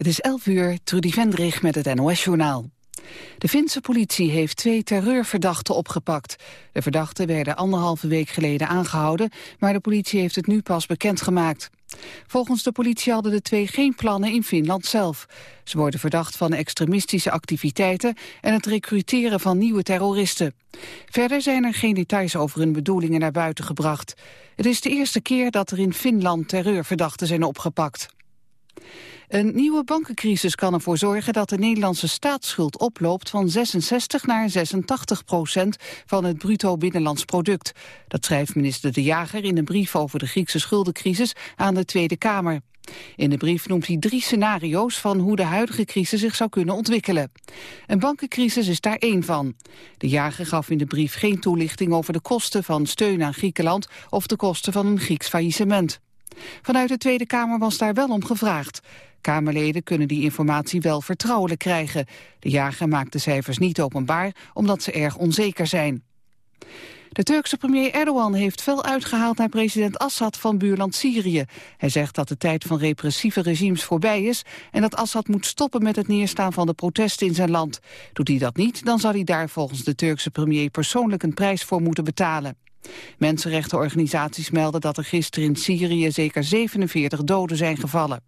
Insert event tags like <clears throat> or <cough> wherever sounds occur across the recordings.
Het is 11 uur, Trudy Vendrig met het NOS-journaal. De Finse politie heeft twee terreurverdachten opgepakt. De verdachten werden anderhalve week geleden aangehouden... maar de politie heeft het nu pas bekendgemaakt. Volgens de politie hadden de twee geen plannen in Finland zelf. Ze worden verdacht van extremistische activiteiten... en het recruteren van nieuwe terroristen. Verder zijn er geen details over hun bedoelingen naar buiten gebracht. Het is de eerste keer dat er in Finland terreurverdachten zijn opgepakt. Een nieuwe bankencrisis kan ervoor zorgen dat de Nederlandse staatsschuld oploopt van 66 naar 86 procent van het bruto binnenlands product. Dat schrijft minister De Jager in een brief over de Griekse schuldencrisis aan de Tweede Kamer. In de brief noemt hij drie scenario's van hoe de huidige crisis zich zou kunnen ontwikkelen. Een bankencrisis is daar één van. De jager gaf in de brief geen toelichting over de kosten van steun aan Griekenland of de kosten van een Grieks faillissement. Vanuit de Tweede Kamer was daar wel om gevraagd. Kamerleden kunnen die informatie wel vertrouwelijk krijgen. De jager maakt de cijfers niet openbaar, omdat ze erg onzeker zijn. De Turkse premier Erdogan heeft veel uitgehaald naar president Assad van buurland Syrië. Hij zegt dat de tijd van repressieve regimes voorbij is... en dat Assad moet stoppen met het neerstaan van de protesten in zijn land. Doet hij dat niet, dan zal hij daar volgens de Turkse premier persoonlijk een prijs voor moeten betalen. Mensenrechtenorganisaties melden dat er gisteren in Syrië zeker 47 doden zijn gevallen.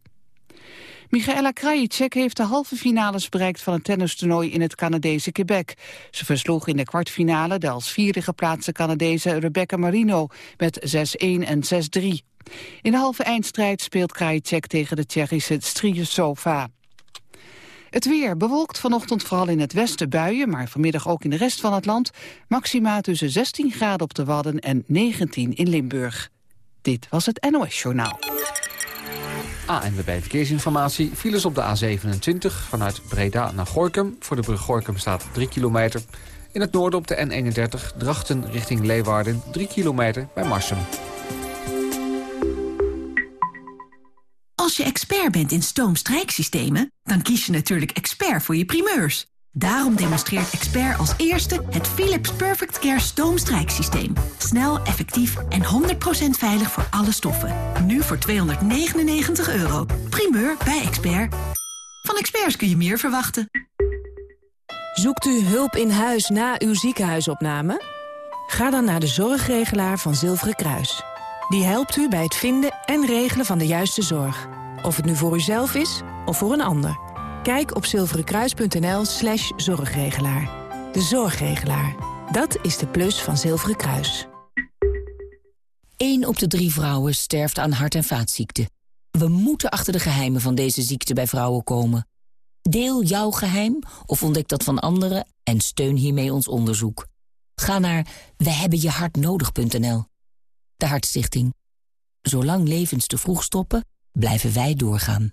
Michaela Krajicek heeft de halve finales bereikt van het tennistoernooi in het Canadese Quebec. Ze versloeg in de kwartfinale de als vierde geplaatste Canadese Rebecca Marino met 6-1 en 6-3. In de halve eindstrijd speelt Krajicek tegen de Tsjechische Strijesova. Het weer bewolkt vanochtend vooral in het westen buien... maar vanmiddag ook in de rest van het land. Maxima tussen 16 graden op de Wadden en 19 in Limburg. Dit was het NOS Journaal. ANWB Verkeersinformatie. Files op de A27 vanuit Breda naar Gorkum. Voor de brug Gorkum staat 3 kilometer. In het noorden op de N31 Drachten richting Leeuwarden 3 kilometer bij Marsum. Als je expert bent in stoomstrijksystemen, dan kies je natuurlijk expert voor je primeurs. Daarom demonstreert Expert als eerste het Philips Perfect Care stoomstrijksysteem. Snel, effectief en 100% veilig voor alle stoffen. Nu voor 299 euro. Primeur bij Expert. Van experts kun je meer verwachten. Zoekt u hulp in huis na uw ziekenhuisopname? Ga dan naar de zorgregelaar van Zilveren Kruis. Die helpt u bij het vinden en regelen van de juiste zorg. Of het nu voor uzelf is of voor een ander. Kijk op zilverenkruis.nl slash zorgregelaar. De zorgregelaar. Dat is de plus van Zilveren Kruis. 1 op de drie vrouwen sterft aan hart- en vaatziekten. We moeten achter de geheimen van deze ziekte bij vrouwen komen. Deel jouw geheim of ontdek dat van anderen en steun hiermee ons onderzoek. Ga naar wehebbenjehartnodig.nl. De Hartstichting. Zolang levens te vroeg stoppen, blijven wij doorgaan.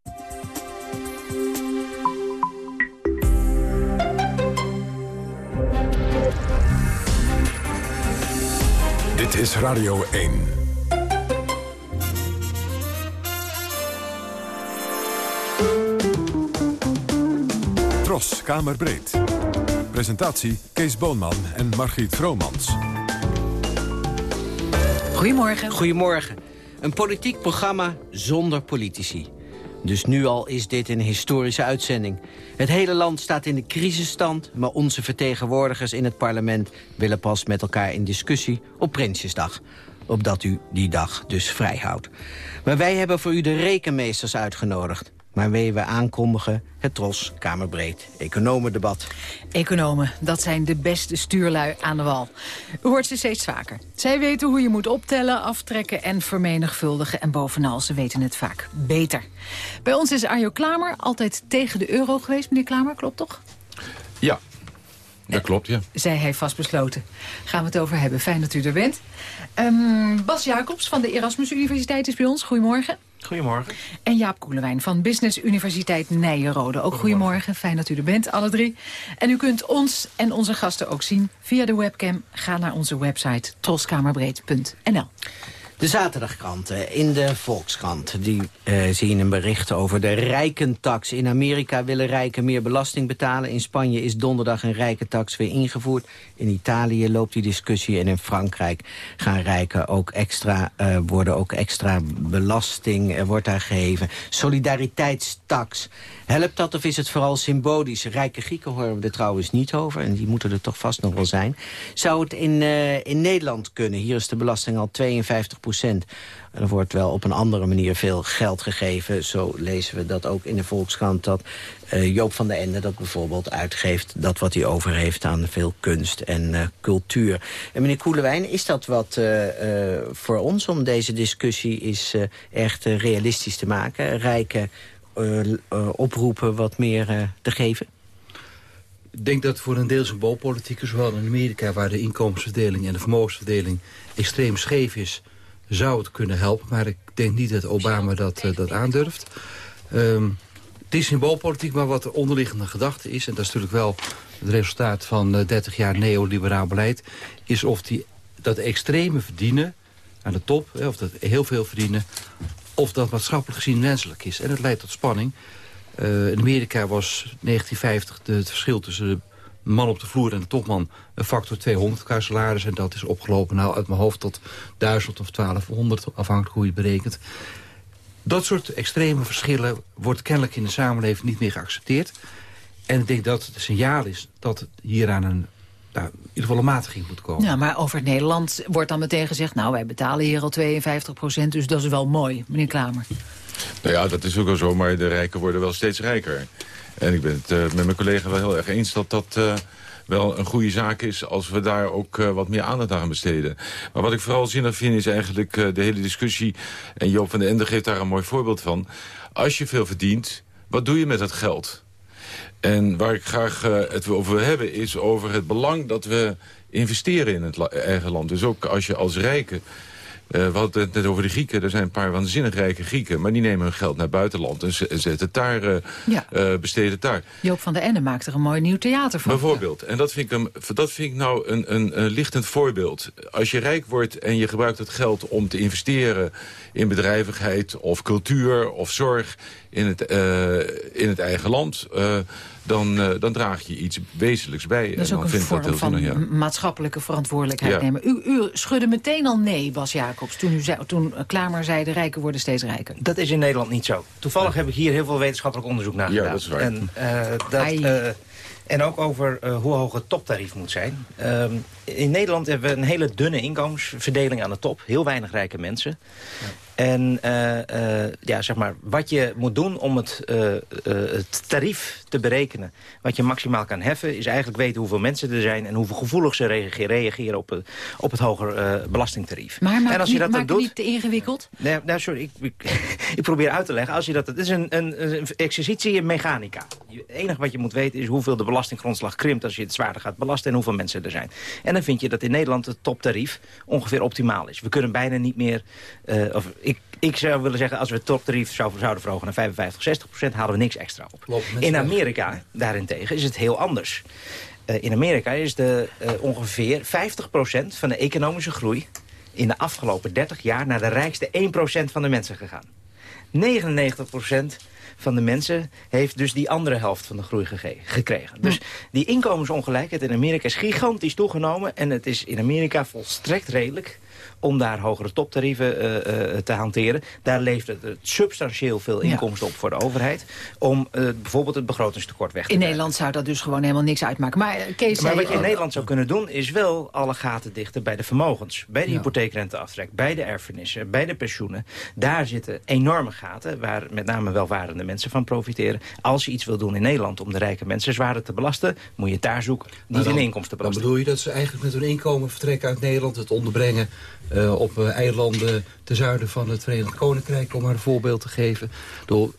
Dit is Radio 1. Tros, Kamerbreed. Presentatie Kees Boonman en Margriet Vromans. Goedemorgen. Goedemorgen. Een politiek programma zonder politici. Dus nu al is dit een historische uitzending. Het hele land staat in de crisisstand... maar onze vertegenwoordigers in het parlement... willen pas met elkaar in discussie op Prinsjesdag. Opdat u die dag dus vrij houdt. Maar wij hebben voor u de rekenmeesters uitgenodigd. Maar weten we aankondigen het Tros Kamerbreed Economendebat. Economen, dat zijn de beste stuurlui aan de wal. U hoort ze steeds vaker. Zij weten hoe je moet optellen, aftrekken en vermenigvuldigen. En bovenal, ze weten het vaak beter. Bij ons is Arjo Klamer altijd tegen de euro geweest. Meneer Klamer, klopt toch? Ja, dat klopt, ja. Zij heeft vastbesloten. Gaan we het over hebben. Fijn dat u er bent. Um, Bas Jacobs van de Erasmus Universiteit is bij ons. Goedemorgen. Goedemorgen. En Jaap Koelewijn van Business Universiteit Nijenrode. Ook goedemorgen. Fijn dat u er bent, alle drie. En u kunt ons en onze gasten ook zien via de webcam. Ga naar onze website troskamerbreed.nl. De zaterdagkranten in de Volkskrant die uh, zien een bericht over de rijkentax. In Amerika willen rijken meer belasting betalen. In Spanje is donderdag een rijkentax weer ingevoerd. In Italië loopt die discussie en in Frankrijk gaan rijken ook extra, uh, worden ook extra belasting uh, wordt daar gegeven. Solidariteitstax. Helpt dat of is het vooral symbolisch? Rijke Grieken horen we er trouwens niet over. En die moeten er toch vast nog wel zijn. Zou het in, uh, in Nederland kunnen? Hier is de belasting al 52 procent. Er wordt wel op een andere manier veel geld gegeven. Zo lezen we dat ook in de Volkskrant. Dat uh, Joop van der Ende dat bijvoorbeeld uitgeeft... dat wat hij over heeft aan veel kunst en uh, cultuur. En meneer Koelewijn, is dat wat voor ons om deze discussie is, echt realistisch te maken? Rijke oproepen wat meer uh, te geven? Ik denk dat voor een deel symboolpolitiek, zowel in Amerika... waar de inkomensverdeling en de vermogensverdeling extreem scheef is... zou het kunnen helpen, maar ik denk niet dat Obama dat, dat aandurft. Um, het is symboolpolitiek, maar wat de onderliggende gedachte is... en dat is natuurlijk wel het resultaat van 30 jaar neoliberaal beleid... is of die, dat extreme verdienen aan de top, of dat heel veel verdienen of dat maatschappelijk gezien wenselijk is. En het leidt tot spanning. Uh, in Amerika was 1950 de, het verschil tussen de man op de vloer en de topman een factor 200 qua. En dat is opgelopen nou, uit mijn hoofd tot 1000 of 1200, afhankelijk hoe je het berekent. Dat soort extreme verschillen wordt kennelijk in de samenleving niet meer geaccepteerd. En ik denk dat het signaal is dat hier aan een nou, in ieder geval een matiging moet komen. Ja, maar over Nederland wordt dan meteen gezegd... nou, wij betalen hier al 52 procent, dus dat is wel mooi, meneer Klamer. Nou ja, dat is ook wel zo, maar de rijken worden wel steeds rijker. En ik ben het uh, met mijn collega wel heel erg eens dat dat... Uh, wel een goede zaak is als we daar ook uh, wat meer aandacht aan besteden. Maar wat ik vooral zinnig vind is eigenlijk uh, de hele discussie... en Joop van den Ende geeft daar een mooi voorbeeld van. Als je veel verdient, wat doe je met dat geld? En waar ik graag uh, het over wil hebben is over het belang dat we investeren in het eigen land. Dus ook als je als rijke... Uh, we hadden het net over de Grieken. Er zijn een paar waanzinnig rijke Grieken. Maar die nemen hun geld naar buitenland en zetten het daar, uh, ja. uh, besteden het daar. Joop van der Ende maakt er een mooi nieuw theater van. Bijvoorbeeld. En dat vind ik, een, dat vind ik nou een, een, een lichtend voorbeeld. Als je rijk wordt en je gebruikt het geld om te investeren in bedrijvigheid of cultuur of zorg in het, in het eigen land dan, uh, dan draag je iets wezenlijks bij. Dat is en ook dan een vorm dat van ja. maatschappelijke verantwoordelijkheid ja. nemen. U, u schudde meteen al nee, Bas Jacobs, toen, u zei, toen Klamer zei... de rijken worden steeds rijker. Dat is in Nederland niet zo. Toevallig heb ik hier heel veel wetenschappelijk onderzoek naar gedaan. Ja, dat is waar. En, uh, dat, uh, en ook over uh, hoe hoog het toptarief moet zijn. Um, in Nederland hebben we een hele dunne inkomensverdeling aan de top. Heel weinig rijke mensen. En uh, uh, ja, zeg maar, wat je moet doen om het, uh, het tarief te berekenen... wat je maximaal kan heffen... is eigenlijk weten hoeveel mensen er zijn... en hoeveel gevoelig ze reageren op het, op het hoger belastingtarief. Maar maak, en als je dat maak doet, niet te ingewikkeld? Nee, nou, sorry, ik, ik, <laughs> ik, probeer uit te leggen. Als je dat, het is een, een, een exercitie in mechanica. Het enige wat je moet weten is hoeveel de belastinggrondslag krimpt... als je het zwaarder gaat belasten en hoeveel mensen er zijn. En dan vind je dat in Nederland het toptarief ongeveer optimaal is. We kunnen bijna niet meer... of ik, zou willen zeggen, als we het toptarief zouden verhogen naar 55, 60 procent, halen we niks extra op. In Amerika, daarentegen, is het heel anders. Uh, in Amerika is de, uh, ongeveer 50 procent van de economische groei... in de afgelopen 30 jaar naar de rijkste 1 procent van de mensen gegaan. 99 procent van de mensen heeft dus die andere helft van de groei gekregen. Dus die inkomensongelijkheid in Amerika is gigantisch toegenomen... en het is in Amerika volstrekt redelijk om daar hogere toptarieven uh, uh, te hanteren. Daar levert het substantieel veel inkomsten ja. op voor de overheid... om uh, bijvoorbeeld het begrotingstekort weg te In Nederland zou dat dus gewoon helemaal niks uitmaken. Maar, Kees maar wat je in Nederland zou kunnen doen... is wel alle gaten dichten bij de vermogens. Bij de ja. hypotheekrenteaftrek, bij de erfenissen, bij de pensioenen. Daar zitten enorme gaten waar met name welvarende mensen van profiteren. Als je iets wil doen in Nederland om de rijke mensen zwaarder te belasten... moet je het daar zoeken, niet dan, in inkomstenbelasting. Dan bedoel je dat ze eigenlijk met hun inkomen vertrekken uit Nederland... het onderbrengen uh, op uh, eilanden ten zuiden van het Verenigd Koninkrijk... om maar een voorbeeld te geven. Door,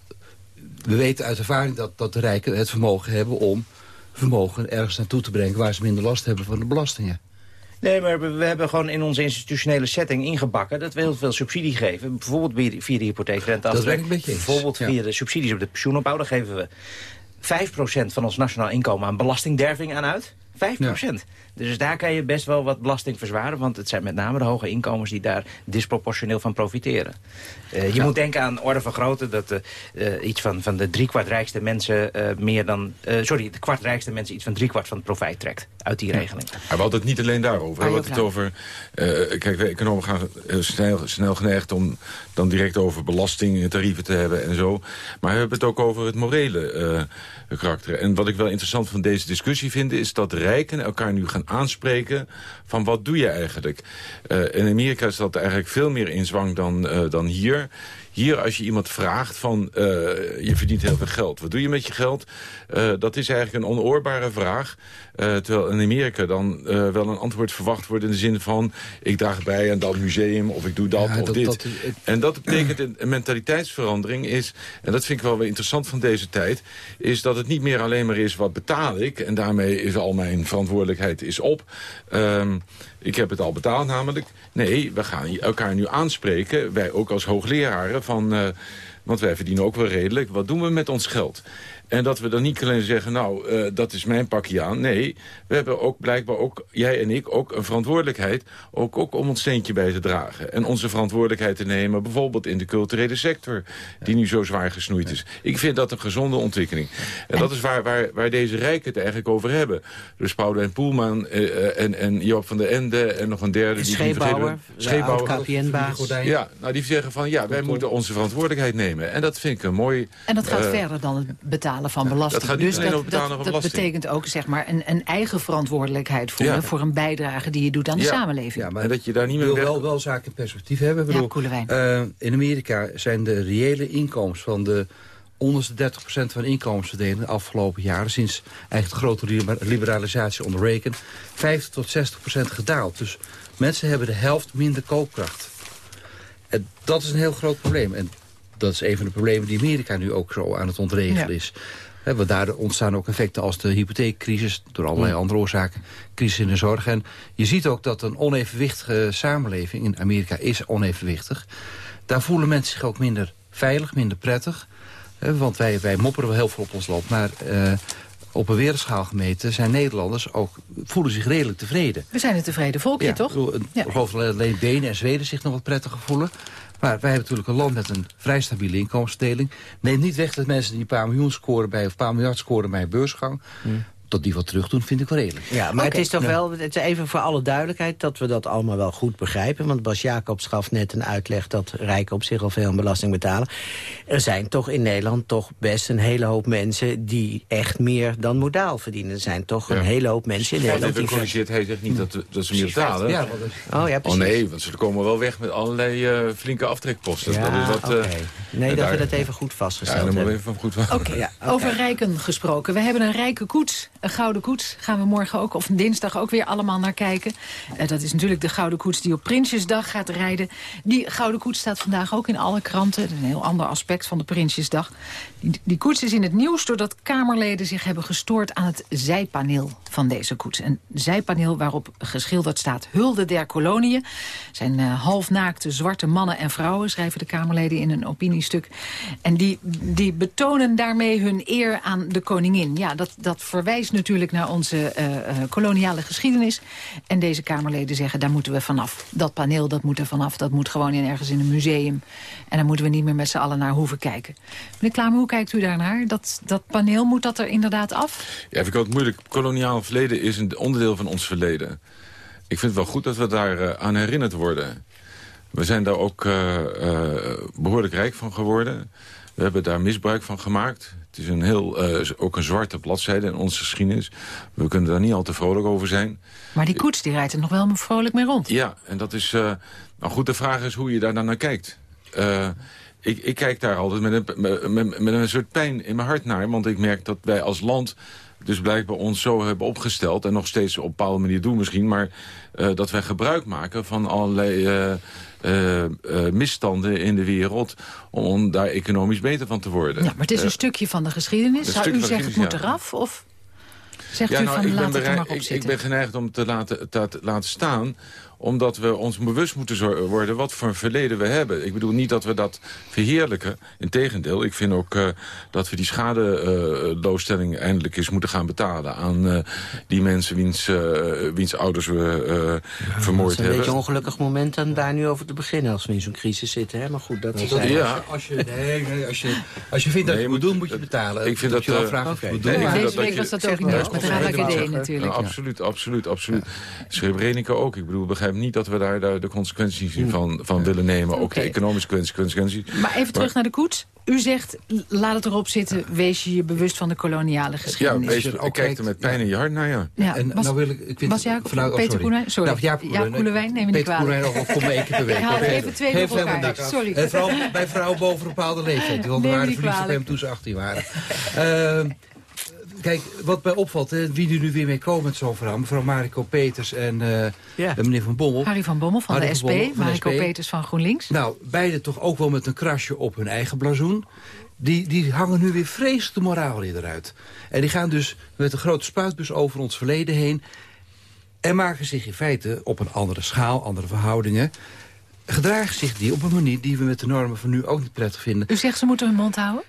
we weten uit ervaring dat, dat de rijken het vermogen hebben om vermogen ergens naartoe te brengen... waar ze minder last hebben van de belastingen. Nee, maar we, hebben gewoon in onze institutionele setting ingebakken... dat we heel veel subsidie geven. Bijvoorbeeld via- de hypotheekrenteaftrek. Dat ben ik met je eens, Bijvoorbeeld ja. via de subsidies op de pensioenopbouw. Daar geven we 5% van ons nationaal inkomen aan belastingderving aan uit. 5%. Dus daar kan je best wel wat belasting verzwaren. Want het zijn met name de hoge inkomens die daar disproportioneel van profiteren. Eh, je moet denken aan orde van grootte. Dat eh, iets van, van de driekwart rijkste mensen meer dan... sorry, de kwart rijkste mensen iets van driekwart van het profijt trekt. Uit die regeling. Maar we hadden het niet alleen daarover. Ah, We hadden het over... kijk, we economen gaan snel, snel geneigd om dan direct over belastingtarieven te hebben en zo. Maar we hebben het ook over het morele En wat ik wel interessant van deze discussie vind... is dat rijken elkaar nu gaan aanspreken van wat doe je eigenlijk. Eh, in Amerika is dat eigenlijk veel meer in zwang dan, eh, dan hier... Hier, als je iemand vraagt van, eh, je verdient heel veel geld. Wat doe je met je geld? Eh, dat is eigenlijk een onoorbare vraag. Eh, terwijl in Amerika dan wel een antwoord verwacht wordt in de zin van... ik draag bij aan dat museum of ik doe dat Ja, of dat- dit. dat En dat betekent een, een mentaliteitsverandering is... en dat vind ik wel weer interessant van deze tijd... is dat het niet meer alleen maar is wat betaal ik... en daarmee is al mijn verantwoordelijkheid is op. Ehm, ik heb het al betaald namelijk. Nee, we gaan elkaar nu aanspreken, wij ook als hoogleraren... van, eh, want wij verdienen ook wel redelijk, wat doen we met ons geld? En dat we dan niet alleen zeggen, nou, eh, dat is mijn pakje aan. Nee, we hebben ook blijkbaar ook, jij en ik, ook een verantwoordelijkheid... Ook, ook om ons steentje bij te dragen. En onze verantwoordelijkheid te nemen, bijvoorbeeld in de culturele sector... die nu zo zwaar gesnoeid is. Ik vind dat een gezonde ontwikkeling. En dat is waar, waar, waar deze rijken het eigenlijk over hebben. Dus Paulo en Poelman eh, eh, en, en Joop van der Ende en nog een derde... die vergeten Scheepbouwer, de oud-KPN-baas. Ja, nou die zeggen van, ja, wij moeten onze verantwoordelijkheid nemen. En dat vind ik een mooi... En dat gaat eh, verder dan het betalen van belasting. dat gaat niet dus alleen dat, over betalen dat, van dat belasting. betekent ook zeg maar, een, een eigen verantwoordelijkheid voelen... Ja. voor een bijdrage die je doet aan de Ja. samenleving. Ja, maar En dat je daar niet meer wil weg... wel, wel zaken in perspectief hebben. Ja, bedoel, Koelewijn. eh, in Amerika zijn de reële inkomens van de onderste 30% van de inkomensverdeling de afgelopen jaren... sinds eigenlijk de grote liber- liberalisatie onder Reagan... 50 tot 60% gedaald. Dus mensen hebben de helft minder koopkracht. En dat is een heel groot probleem. En dat is een van de problemen die Amerika nu ook zo aan het ontregelen Ja. is. Want daar ontstaan ook effecten als de hypotheekcrisis... door allerlei andere oorzaken, crisis in de zorg. En je ziet ook dat een onevenwichtige samenleving... in Amerika is onevenwichtig. Daar voelen mensen zich ook minder veilig, minder prettig. Want wij, wij mopperen wel heel veel op ons land. Maar eh, op een wereldschaal gemeten zijn Nederlanders ook... voelen zich redelijk tevreden. We zijn een tevreden volkje, Ja, toch? ik Ja. Geloof alleen Benen en Zweden zich nog wat prettiger voelen. Maar wij hebben natuurlijk een land met een vrij stabiele inkomensverdeling. Neem niet weg dat mensen die een paar miljoen scoren bij, of een paar miljard scoren bij een beursgang. Dat die wat terug doen, vind ik wel redelijk. Ja, maar het is toch wel, het is even voor alle duidelijkheid... dat we dat allemaal wel goed begrijpen. Want Bas Jacobs gaf net een uitleg dat rijken op zich al veel aan belasting betalen. Er zijn toch in Nederland toch best een hele hoop mensen... die echt meer dan modaal verdienen. Er zijn toch een Ja. hele hoop mensen in Nederland... die... corrigeert, hij zegt niet dat, dat ze meer betalen. Ja, Oh ja, Oh precies. nee, want ze komen wel weg met allerlei eh, flinke aftrekposten. Ja, dat is wat, eh, oké. Nee, dat we dat even goed Ja, vastgesteld we hebben. even goed Ja, oké. over rijken gesproken. We hebben een rijke koets, een gouden koets. Gaan we morgen ook, of dinsdag ook weer allemaal naar kijken. Eh, dat is natuurlijk de gouden koets die op Prinsjesdag gaat rijden. Die gouden koets staat vandaag ook in alle kranten. Een heel ander aspect van de Prinsjesdag. Die, die koets is in het nieuws doordat Kamerleden zich hebben gestoord aan het zijpaneel van deze koets. Een zijpaneel waarop geschilderd staat Hulde der koloniën. zijn eh, halfnaakte zwarte mannen en vrouwen, schrijven de Kamerleden in een opiniestuk. En die, die betonen daarmee hun eer aan de koningin. Ja, dat, dat verwijst natuurlijk naar onze eh, eh, koloniale geschiedenis. En deze Kamerleden zeggen, daar moeten we vanaf. Dat paneel, dat moet er vanaf. Dat moet gewoon in, ergens in een museum. En daar moeten we niet meer met z'n allen naar hoeven kijken. Meneer Klamer, hoe kijkt u daarnaar? Dat, dat paneel, moet dat er inderdaad af? Ja, vind ik ook moeilijk. Koloniaal verleden is een onderdeel van ons verleden. Ik vind het wel goed dat we daar eh, aan herinnerd worden. We zijn daar ook eh, eh, behoorlijk rijk van geworden. We hebben daar misbruik van gemaakt. Het is een heel, eh, ook een zwarte bladzijde in onze geschiedenis. We kunnen daar niet al te vrolijk over zijn. Maar die koets die rijdt er nog wel vrolijk mee rond. Ja, en dat is... eh nou goed, de vraag is hoe je daar dan naar kijkt. Eh, ik, ik kijk daar altijd met een, met, met- een soort pijn in mijn hart naar. Want ik merk dat wij als land dus blijkbaar ons zo hebben opgesteld... en nog steeds op een bepaalde manier doen misschien... maar dat wij gebruik maken van allerlei eh, eh, misstanden in de wereld... om daar economisch beter van te worden. Ja, maar het is een Eh, stukje van de geschiedenis. Zou u zeggen, het moet eraf? Of? Zegt Ja, u nou, van ik ben er bereid- op ik, ik zitten. ben geneigd om te laten, te, te laten staan omdat we ons bewust moeten worden wat voor een verleden we hebben. Ik bedoel niet dat we dat verheerlijken. Integendeel, ik vind ook eh, dat we die schadeloosstelling eindelijk eens moeten gaan betalen... aan eh, die mensen wiens, eh, wiens ouders we eh, Het vermoord is een hebben. beetje een ongelukkig moment om daar nu over te beginnen... als we in zo'n crisis zitten, hè? Maar goed, dat is... Dat- Ja. Als je, nee, nee, als je, als je vindt dat je het moet doen, moet je betalen. Ik vind dat... je wel eh, je het moet nee, doen. vind Deze week dat was je- dat ook nieuws met natuurlijk. absoluut, absoluut, absoluut. Srebrenica ook. Ik bedoel, ik begrijp niet dat we daar, daar de consequenties van, van willen nemen. Ook de economische consequenties. Maar even terug naar de koets. U zegt, laat het erop zitten, wees je je bewust van de koloniale Ja, geschiedenis. wees, kijk er met pijn in je hart naar, ja. Ja, En Bas- nou wil ik, ik vind Jacob, vanuit- oh, Peter sorry. Nou, neem me niet Peter Koelewijn kwalijk. nog kom één keer per week. Ik haal even twee een elkaar. dak. Sorry. En vooral bij vrouwen boven een bepaalde leeftijd. Want Neem we me waren niet verliefd op kwalijk. hem toen ze 18 waren. <laughs> Ehm, Kijk, wat mij opvalt, hè, wie er nu weer mee komen met zo'n verhaal. Mevrouw Mariko Peters en eh, Ja. en meneer Van Bommel. Harry van Bommel van Harry de SP, van de Mariko SP. Peters van GroenLinks. Nou, beide toch ook wel met een krasje op hun eigen blazoen. Die, die hangen nu weer vreselijk de moraal eruit. En die gaan dus met een grote spuitbus over ons verleden heen... en maken zich in feite op een andere schaal, andere verhoudingen... gedragen zich die op een manier die we met de normen van nu ook niet prettig vinden. U zegt ze moeten hun mond houden?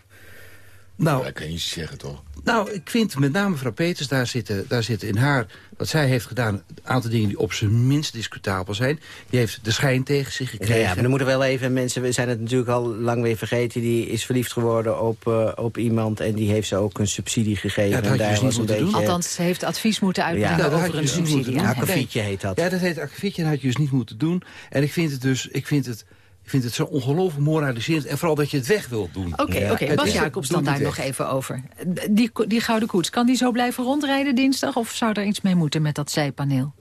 Nou, Dat kan je niet zeggen, toch? nou, ik vind met name mevrouw Peters, daar zitten, daar zitten in haar... wat zij heeft gedaan, een aantal dingen die op zijn minst discutabel zijn. Die heeft de schijn tegen zich Ja, gekregen. ja, maar dan moeten we wel even... Mensen we zijn het natuurlijk al lang weer vergeten. Die is verliefd geworden op, eh, op iemand... en die heeft ze ook een subsidie gegeven. Ja, dat had en je daar dus niet een moeten doen. Althans, ze heeft advies moeten uitbrengen Ja, dat had over je een dus subsidie. Akkefietje heet dat. Ja, dat heet akkefietje en dat had je dus niet moeten doen. En ik vind het dus, ik vind het, ik vind het zo ongelooflijk moraliserend. En vooral dat je het weg wilt doen. Oké, Ja. oké. Het Bas Jacobs dan daar nog even over. Die, die gouden koets, kan die zo blijven rondrijden dinsdag? Of zou er iets mee moeten met dat zijpaneel?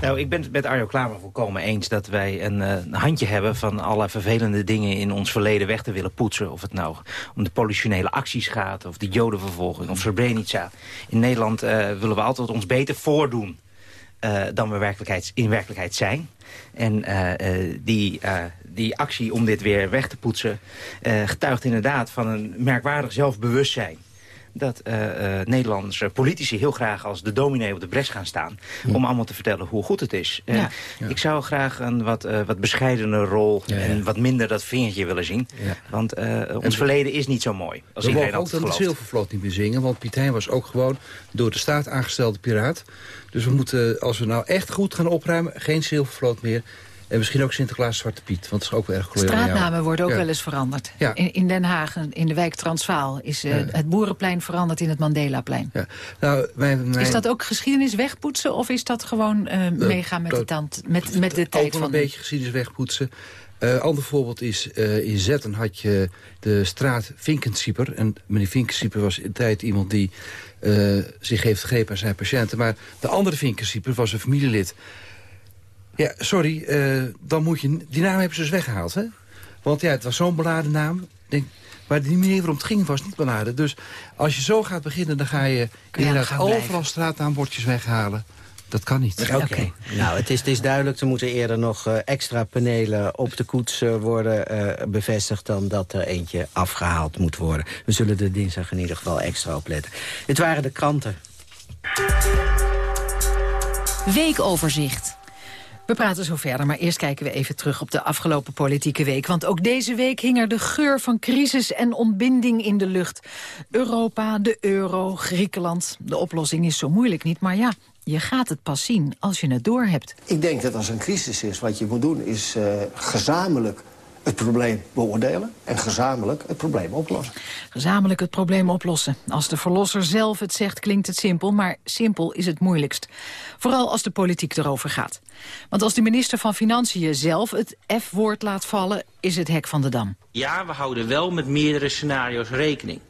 Nou, ik ben het met Arjo Klamer volkomen eens dat wij een, eh, een handje hebben van alle vervelende dingen in ons verleden weg te willen poetsen. Of het nou om de politionele acties gaat, of de jodenvervolging, of Srebrenica. In Nederland eh, willen we altijd ons beter voordoen eh, dan we werkelijkheid, in werkelijkheid zijn. En eh, eh, die, eh, die actie om dit weer weg te poetsen eh, getuigt inderdaad van een merkwaardig zelfbewustzijn dat eh, eh, Nederlandse politici heel graag als de dominee op de bres gaan staan... om allemaal te vertellen hoe goed het is. Ja. Ik zou graag een wat, eh wat bescheidener rol Ja, ja. en wat minder dat vingertje willen zien. Ja. Want eh, ons verleden is niet zo mooi, als We mogen ook de zilvervloot niet meer zingen. Want Piet Hein was ook gewoon door de staat aangestelde piraat. Dus we moeten, als we nou echt goed gaan opruimen... geen zilvervloot meer. En misschien ook Sinterklaas Zwarte Piet. Want dat is ook wel erg jou. Straatnamen worden ook Ja. wel eens veranderd. Ja. In, in Den Haag, in de wijk Transvaal, is eh, Ja. het Boerenplein veranderd in het Mandelaplein. Ja. Nou, mijn, mijn, Is dat ook geschiedenis wegpoetsen of is dat gewoon eh, meegaan met, de, tand, met, met de ook tijd van een beetje geschiedenis wegpoetsen. Een ander voorbeeld is, eh, in Zetten had je de straat Vinkensieper. En meneer Vinkensieper was in de tijd iemand die eh, zich heeft gegrepen aan zijn patiënten. Maar de andere Vinkensieper was een familielid. Ja, sorry, eh, dan moet je... Die naam hebben ze dus weggehaald, hè? Want ja, het was zo'n beladen naam. Ik Denk, maar die manier waarom het ging was niet beladen. Dus als je zo gaat beginnen, dan ga je inderdaad blijven. overal straatnaambordjes weghalen. Dat kan niet. Oké. Nou, het is, het is duidelijk, er moeten eerder nog eh, extra panelen op de koets eh, worden eh, bevestigd... dan dat er eentje afgehaald moet worden. We zullen er dinsdag in ieder geval extra op letten. Het waren de kranten. Weekoverzicht. We praten zo verder, maar eerst kijken we even terug op de afgelopen politieke week. Want ook deze week hing er de geur van crisis en ontbinding in de lucht. Europa, de euro, Griekenland. De oplossing is zo moeilijk niet, maar ja, je gaat het pas zien als je het doorhebt. Ik denk dat als een crisis is, wat je moet doen... is eh, gezamenlijk het probleem beoordelen... en gezamenlijk het probleem oplossen. Gezamenlijk het probleem oplossen. Als de verlosser zelf het zegt, klinkt het simpel, maar simpel is het moeilijkst. Vooral als de politiek erover gaat. Want als de minister van Financiën zelf het F-woord laat vallen, is het hek van de dam. Ja, we houden wel met meerdere scenario's rekening.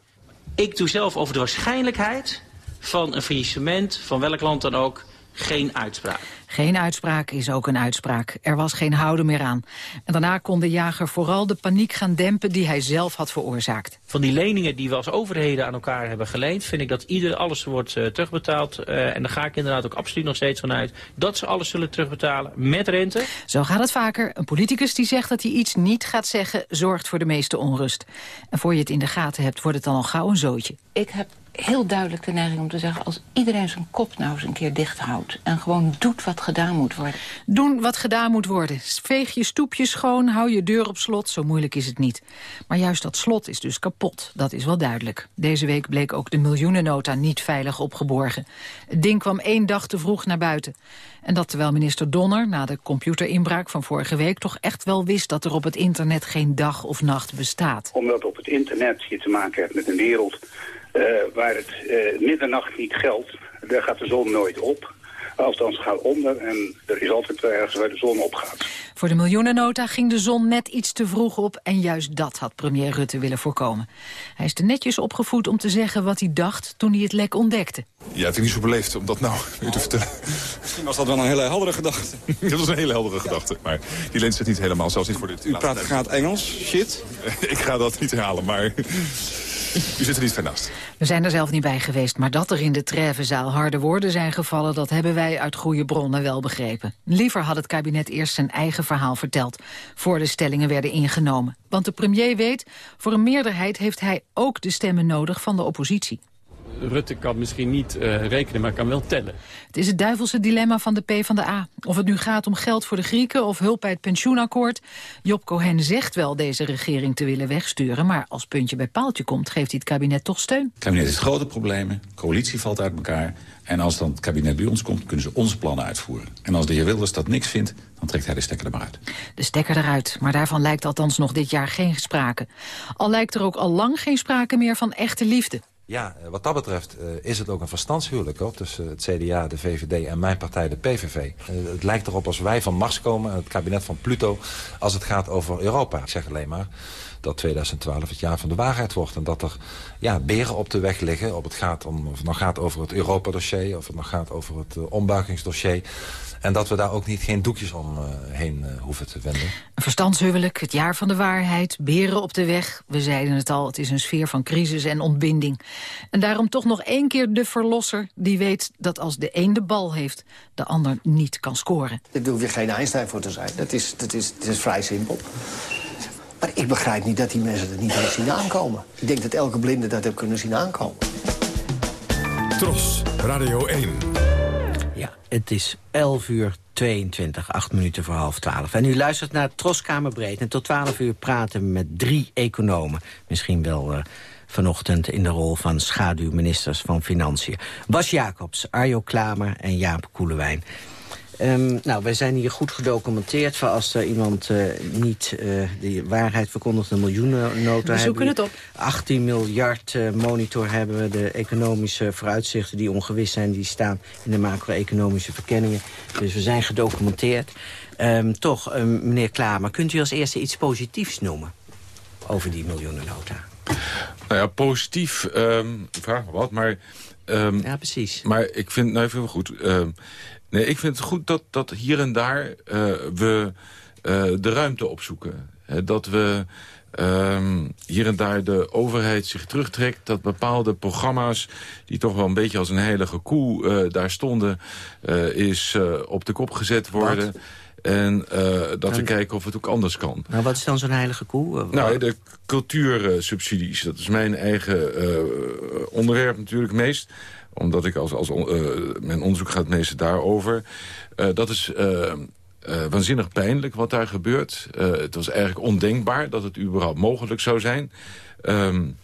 Ik doe zelf over de waarschijnlijkheid van een faillissement, van welk land dan ook, geen uitspraak. Geen uitspraak is ook een uitspraak. Er was geen houden meer aan. En daarna kon de jager vooral de paniek gaan dempen die hij zelf had veroorzaakt. Van die leningen die we als overheden aan elkaar hebben geleend... vind ik dat ieder alles wordt eh, terugbetaald. Eh, en daar ga ik inderdaad ook absoluut nog steeds van uit... dat ze alles zullen terugbetalen met rente. Zo gaat het vaker. Een politicus die zegt dat hij iets niet gaat zeggen... zorgt voor de meeste onrust. En voor je het in de gaten hebt, wordt het dan al gauw een zootje. Ik heb heel duidelijk de neiging om te zeggen... als iedereen zijn kop nou eens een keer dicht houdt... en gewoon doet wat gedaan moet worden. Doen wat gedaan moet worden. Veeg je stoepje schoon, hou je deur op slot, zo moeilijk is het niet. Maar juist dat slot is dus kapot, dat is wel duidelijk. Deze week bleek ook de miljoenennota niet veilig opgeborgen. Het ding kwam één dag te vroeg naar buiten. En dat terwijl minister Donner na de computerinbraak van vorige week... toch echt wel wist dat er op het internet geen dag of nacht bestaat. Omdat op het internet je te maken hebt met een wereld waar het uh, middernacht niet geldt. Daar gaat de zon nooit op. Althans gaat onder en er is altijd ergens waar de zon opgaat. Voor de miljoenennota ging de zon net iets te vroeg op... en juist dat had premier Rutte willen voorkomen. Hij is te netjes opgevoed om te zeggen wat hij dacht toen hij het lek ontdekte. Ja, het is niet zo beleefd om dat nou u te vertellen. Misschien was dat wel een hele heldere gedachte. <laughs> dat was een hele heldere gedachte, maar die leent zich niet helemaal, zelfs niet voor dit. U praat gaat Engels, shit? <laughs> Ik ga dat niet herhalen, maar... U zit er niet ver naast. We zijn er zelf niet bij geweest, maar dat er in de Trevenzaal harde woorden zijn gevallen... dat hebben wij uit goede bronnen wel begrepen. Liever had het kabinet eerst zijn eigen verhaal verteld... voor de stellingen werden ingenomen. Want de premier weet, voor een meerderheid heeft hij ook de stemmen nodig van de oppositie. Rutte kan misschien niet uh, rekenen, maar kan wel tellen. Het is het duivelse dilemma van de PvdA. Of het nu gaat om geld voor de Grieken of hulp bij het pensioenakkoord. Job Cohen zegt wel deze regering te willen wegsturen... maar als puntje bij paaltje komt, geeft hij het kabinet toch steun. Het kabinet heeft grote problemen, de coalitie valt uit elkaar... en als dan het kabinet bij ons komt, kunnen ze onze plannen uitvoeren. En als de heer Wilders dat niks vindt, dan trekt hij de stekker er maar uit. De stekker eruit, maar daarvan lijkt althans nog dit jaar geen sprake. Al lijkt er ook al lang geen sprake meer van echte liefde. Ja, wat dat betreft uh, is het ook een verstandshuwelijk hoor, tussen het CDA, de VVD en mijn partij, de PVV. Uh, het lijkt erop als wij van Mars komen, het kabinet van Pluto, als het gaat over Europa. Ik zeg alleen maar dat 2012 het jaar van de waarheid wordt. En dat er ja, beren op de weg liggen. Op het gaat om, of het nog gaat over het Europa-dossier, of het nog gaat over het uh, ombuigingsdossier. En dat we daar ook niet geen doekjes omheen uh, uh, hoeven te wenden. Een verstandshuwelijk, het jaar van de waarheid, beren op de weg. We zeiden het al, het is een sfeer van crisis en ontbinding. En daarom toch nog één keer de verlosser die weet dat als de een de bal heeft... de ander niet kan scoren. Daar hoef je geen Einstein voor te zijn. Dat is, dat is, dat is vrij simpel. Maar ik begrijp niet dat die mensen er niet hebben zien aankomen. Ik denk dat elke blinde dat heeft kunnen zien aankomen. Tros, Radio 1. Ja, het is 11 uur 22, 8 minuten voor half 12. En u luistert naar Troskamerbreed. En tot 12 uur praten we met drie economen. Misschien wel uh, vanochtend in de rol van schaduwministers van Financiën. Bas Jacobs, Arjo Klamer en Jaap Koelewijn. Um, nou, wij zijn hier goed gedocumenteerd voor als er iemand uh, niet uh, de waarheid verkondigt, een miljoenennota We zoeken het op. 18 miljard uh, monitor hebben we. De economische vooruitzichten die ongewis zijn, die staan in de macro-economische verkenningen. Dus we zijn gedocumenteerd. Um, toch, um, meneer Klamer, kunt u als eerste iets positiefs noemen over die miljoenennota? Nou ja, positief, um, vraag me wat, maar... Um, ja, precies. Maar ik vind, nou even goed... Nee, ik vind het goed dat, dat hier en daar uh, we uh, de ruimte opzoeken. He, dat we um, hier en daar de overheid zich terugtrekt. Dat bepaalde programma's die toch wel een beetje als een heilige koe uh, daar stonden... is op de kop gezet worden... Wat? En dat we kijken of het ook anders kan. Nou, wat is dan zo'n heilige koe? Nou, de cultuursubsidies. Dat is mijn eigen onderwerp natuurlijk meest omdat ik als, als uh, mijn onderzoek gaat het meeste daarover. Uh, dat is uh, waanzinnig pijnlijk wat daar gebeurt. het was eigenlijk ondenkbaar dat het überhaupt mogelijk zou zijn. Um,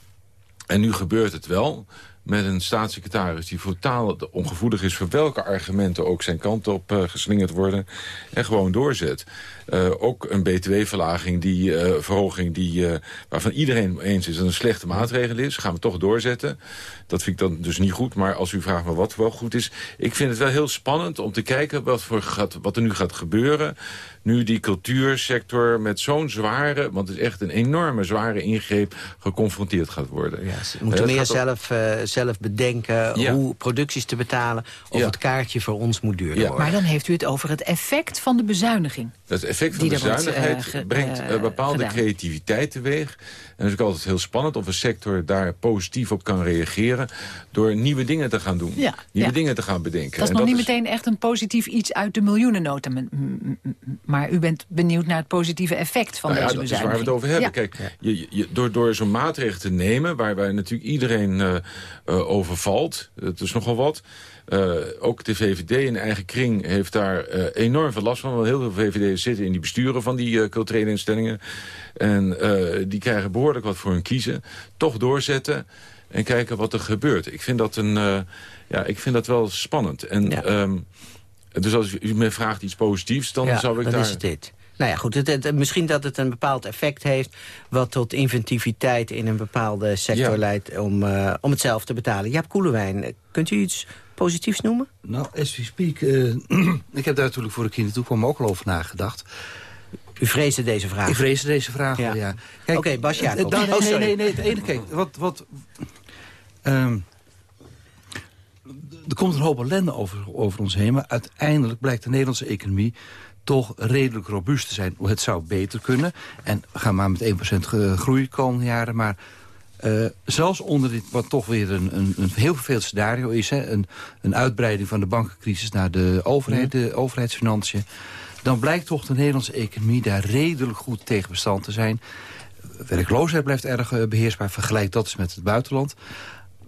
en nu gebeurt het wel met een staatssecretaris die totaal ongevoelig is... voor welke argumenten ook zijn kant op geslingerd worden... en gewoon doorzet. Uh, ook een btw-verlaging, die uh, verhoging die, waarvan iedereen eens is... dat een slechte maatregel is, gaan we toch doorzetten. Dat vind ik dan dus niet goed, maar als u vraagt me wat wel goed is... ik vind het wel heel spannend om te kijken wat, voor gaat, wat er nu gaat gebeuren nu die cultuursector met zo'n zware... want het is echt een enorme zware ingreep geconfronteerd gaat worden. Ja, ze moeten uh, meer zelf, uh, zelf bedenken ja. hoe producties te betalen... of ja. het kaartje voor ons moet duurder worden. Maar dan heeft u het over het effect van de bezuiniging. Effect van de bezuinigheid wordt, uh, brengt bepaalde gedaan. creativiteit teweeg. En het is ook altijd heel spannend of een sector daar positief op kan reageren... door nieuwe dingen te gaan doen. Ja, nieuwe ja. dingen te gaan bedenken. Dat is En nog niet meteen echt een positief iets uit de miljoenennota. Maar u bent benieuwd naar het positieve effect van Nou ja, deze dat is waar we het bezuiniging. over hebben. Kijk, je, je, door, door zo'n maatregel te nemen... waarbij natuurlijk iedereen eh, eh, overvalt, dat is nogal wat... Eh, ook de VVD in eigen kring heeft daar eh, enorm veel last van. Want heel veel VVD'ers zitten in die besturen van die eh, culturele instellingen. En die krijgen behoorlijk wat voor hun kiezen. Toch doorzetten en kijken wat er gebeurt. Ik vind dat, een, ja, ik vind dat wel spannend. En, ehm, dus als u me vraagt iets positiefs, dan ja, zou ik dan daar... is het dit. Nou ja, goed, het, het- misschien dat het een bepaald effect heeft... wat tot inventiviteit in een bepaalde sector Ja. leidt... Om, om het zelf te betalen. Jaap Koelewijn, kunt u iets positiefs noemen? Nou, as we speak, eh, <clears throat> ik heb daar natuurlijk voor ik hier naartoe kwam ook al over nagedacht. U vreesde deze vraag? Ik vreesde deze vraag Ja. ja. Oké, Bas eh, nee, Oh, nee, sorry. nee, nee, het ene, kijk, wat... wat ehm, er komt een hoop ellende over, over ons heen... maar uiteindelijk blijkt de Nederlandse economie toch redelijk robuust te zijn. Het zou beter kunnen. En we gaan maar met 1% ge- groei de komende jaren. Maar eh, zelfs onder dit, wat toch weer een, een, een heel vervelend scenario is... Hè, een, een uitbreiding van de bankencrisis naar de overheid, de overheidsfinanciën... dan blijkt toch de Nederlandse economie daar redelijk goed tegen bestand te zijn. Werkloosheid blijft erg eh, beheersbaar. Vergelijk dat eens met het buitenland.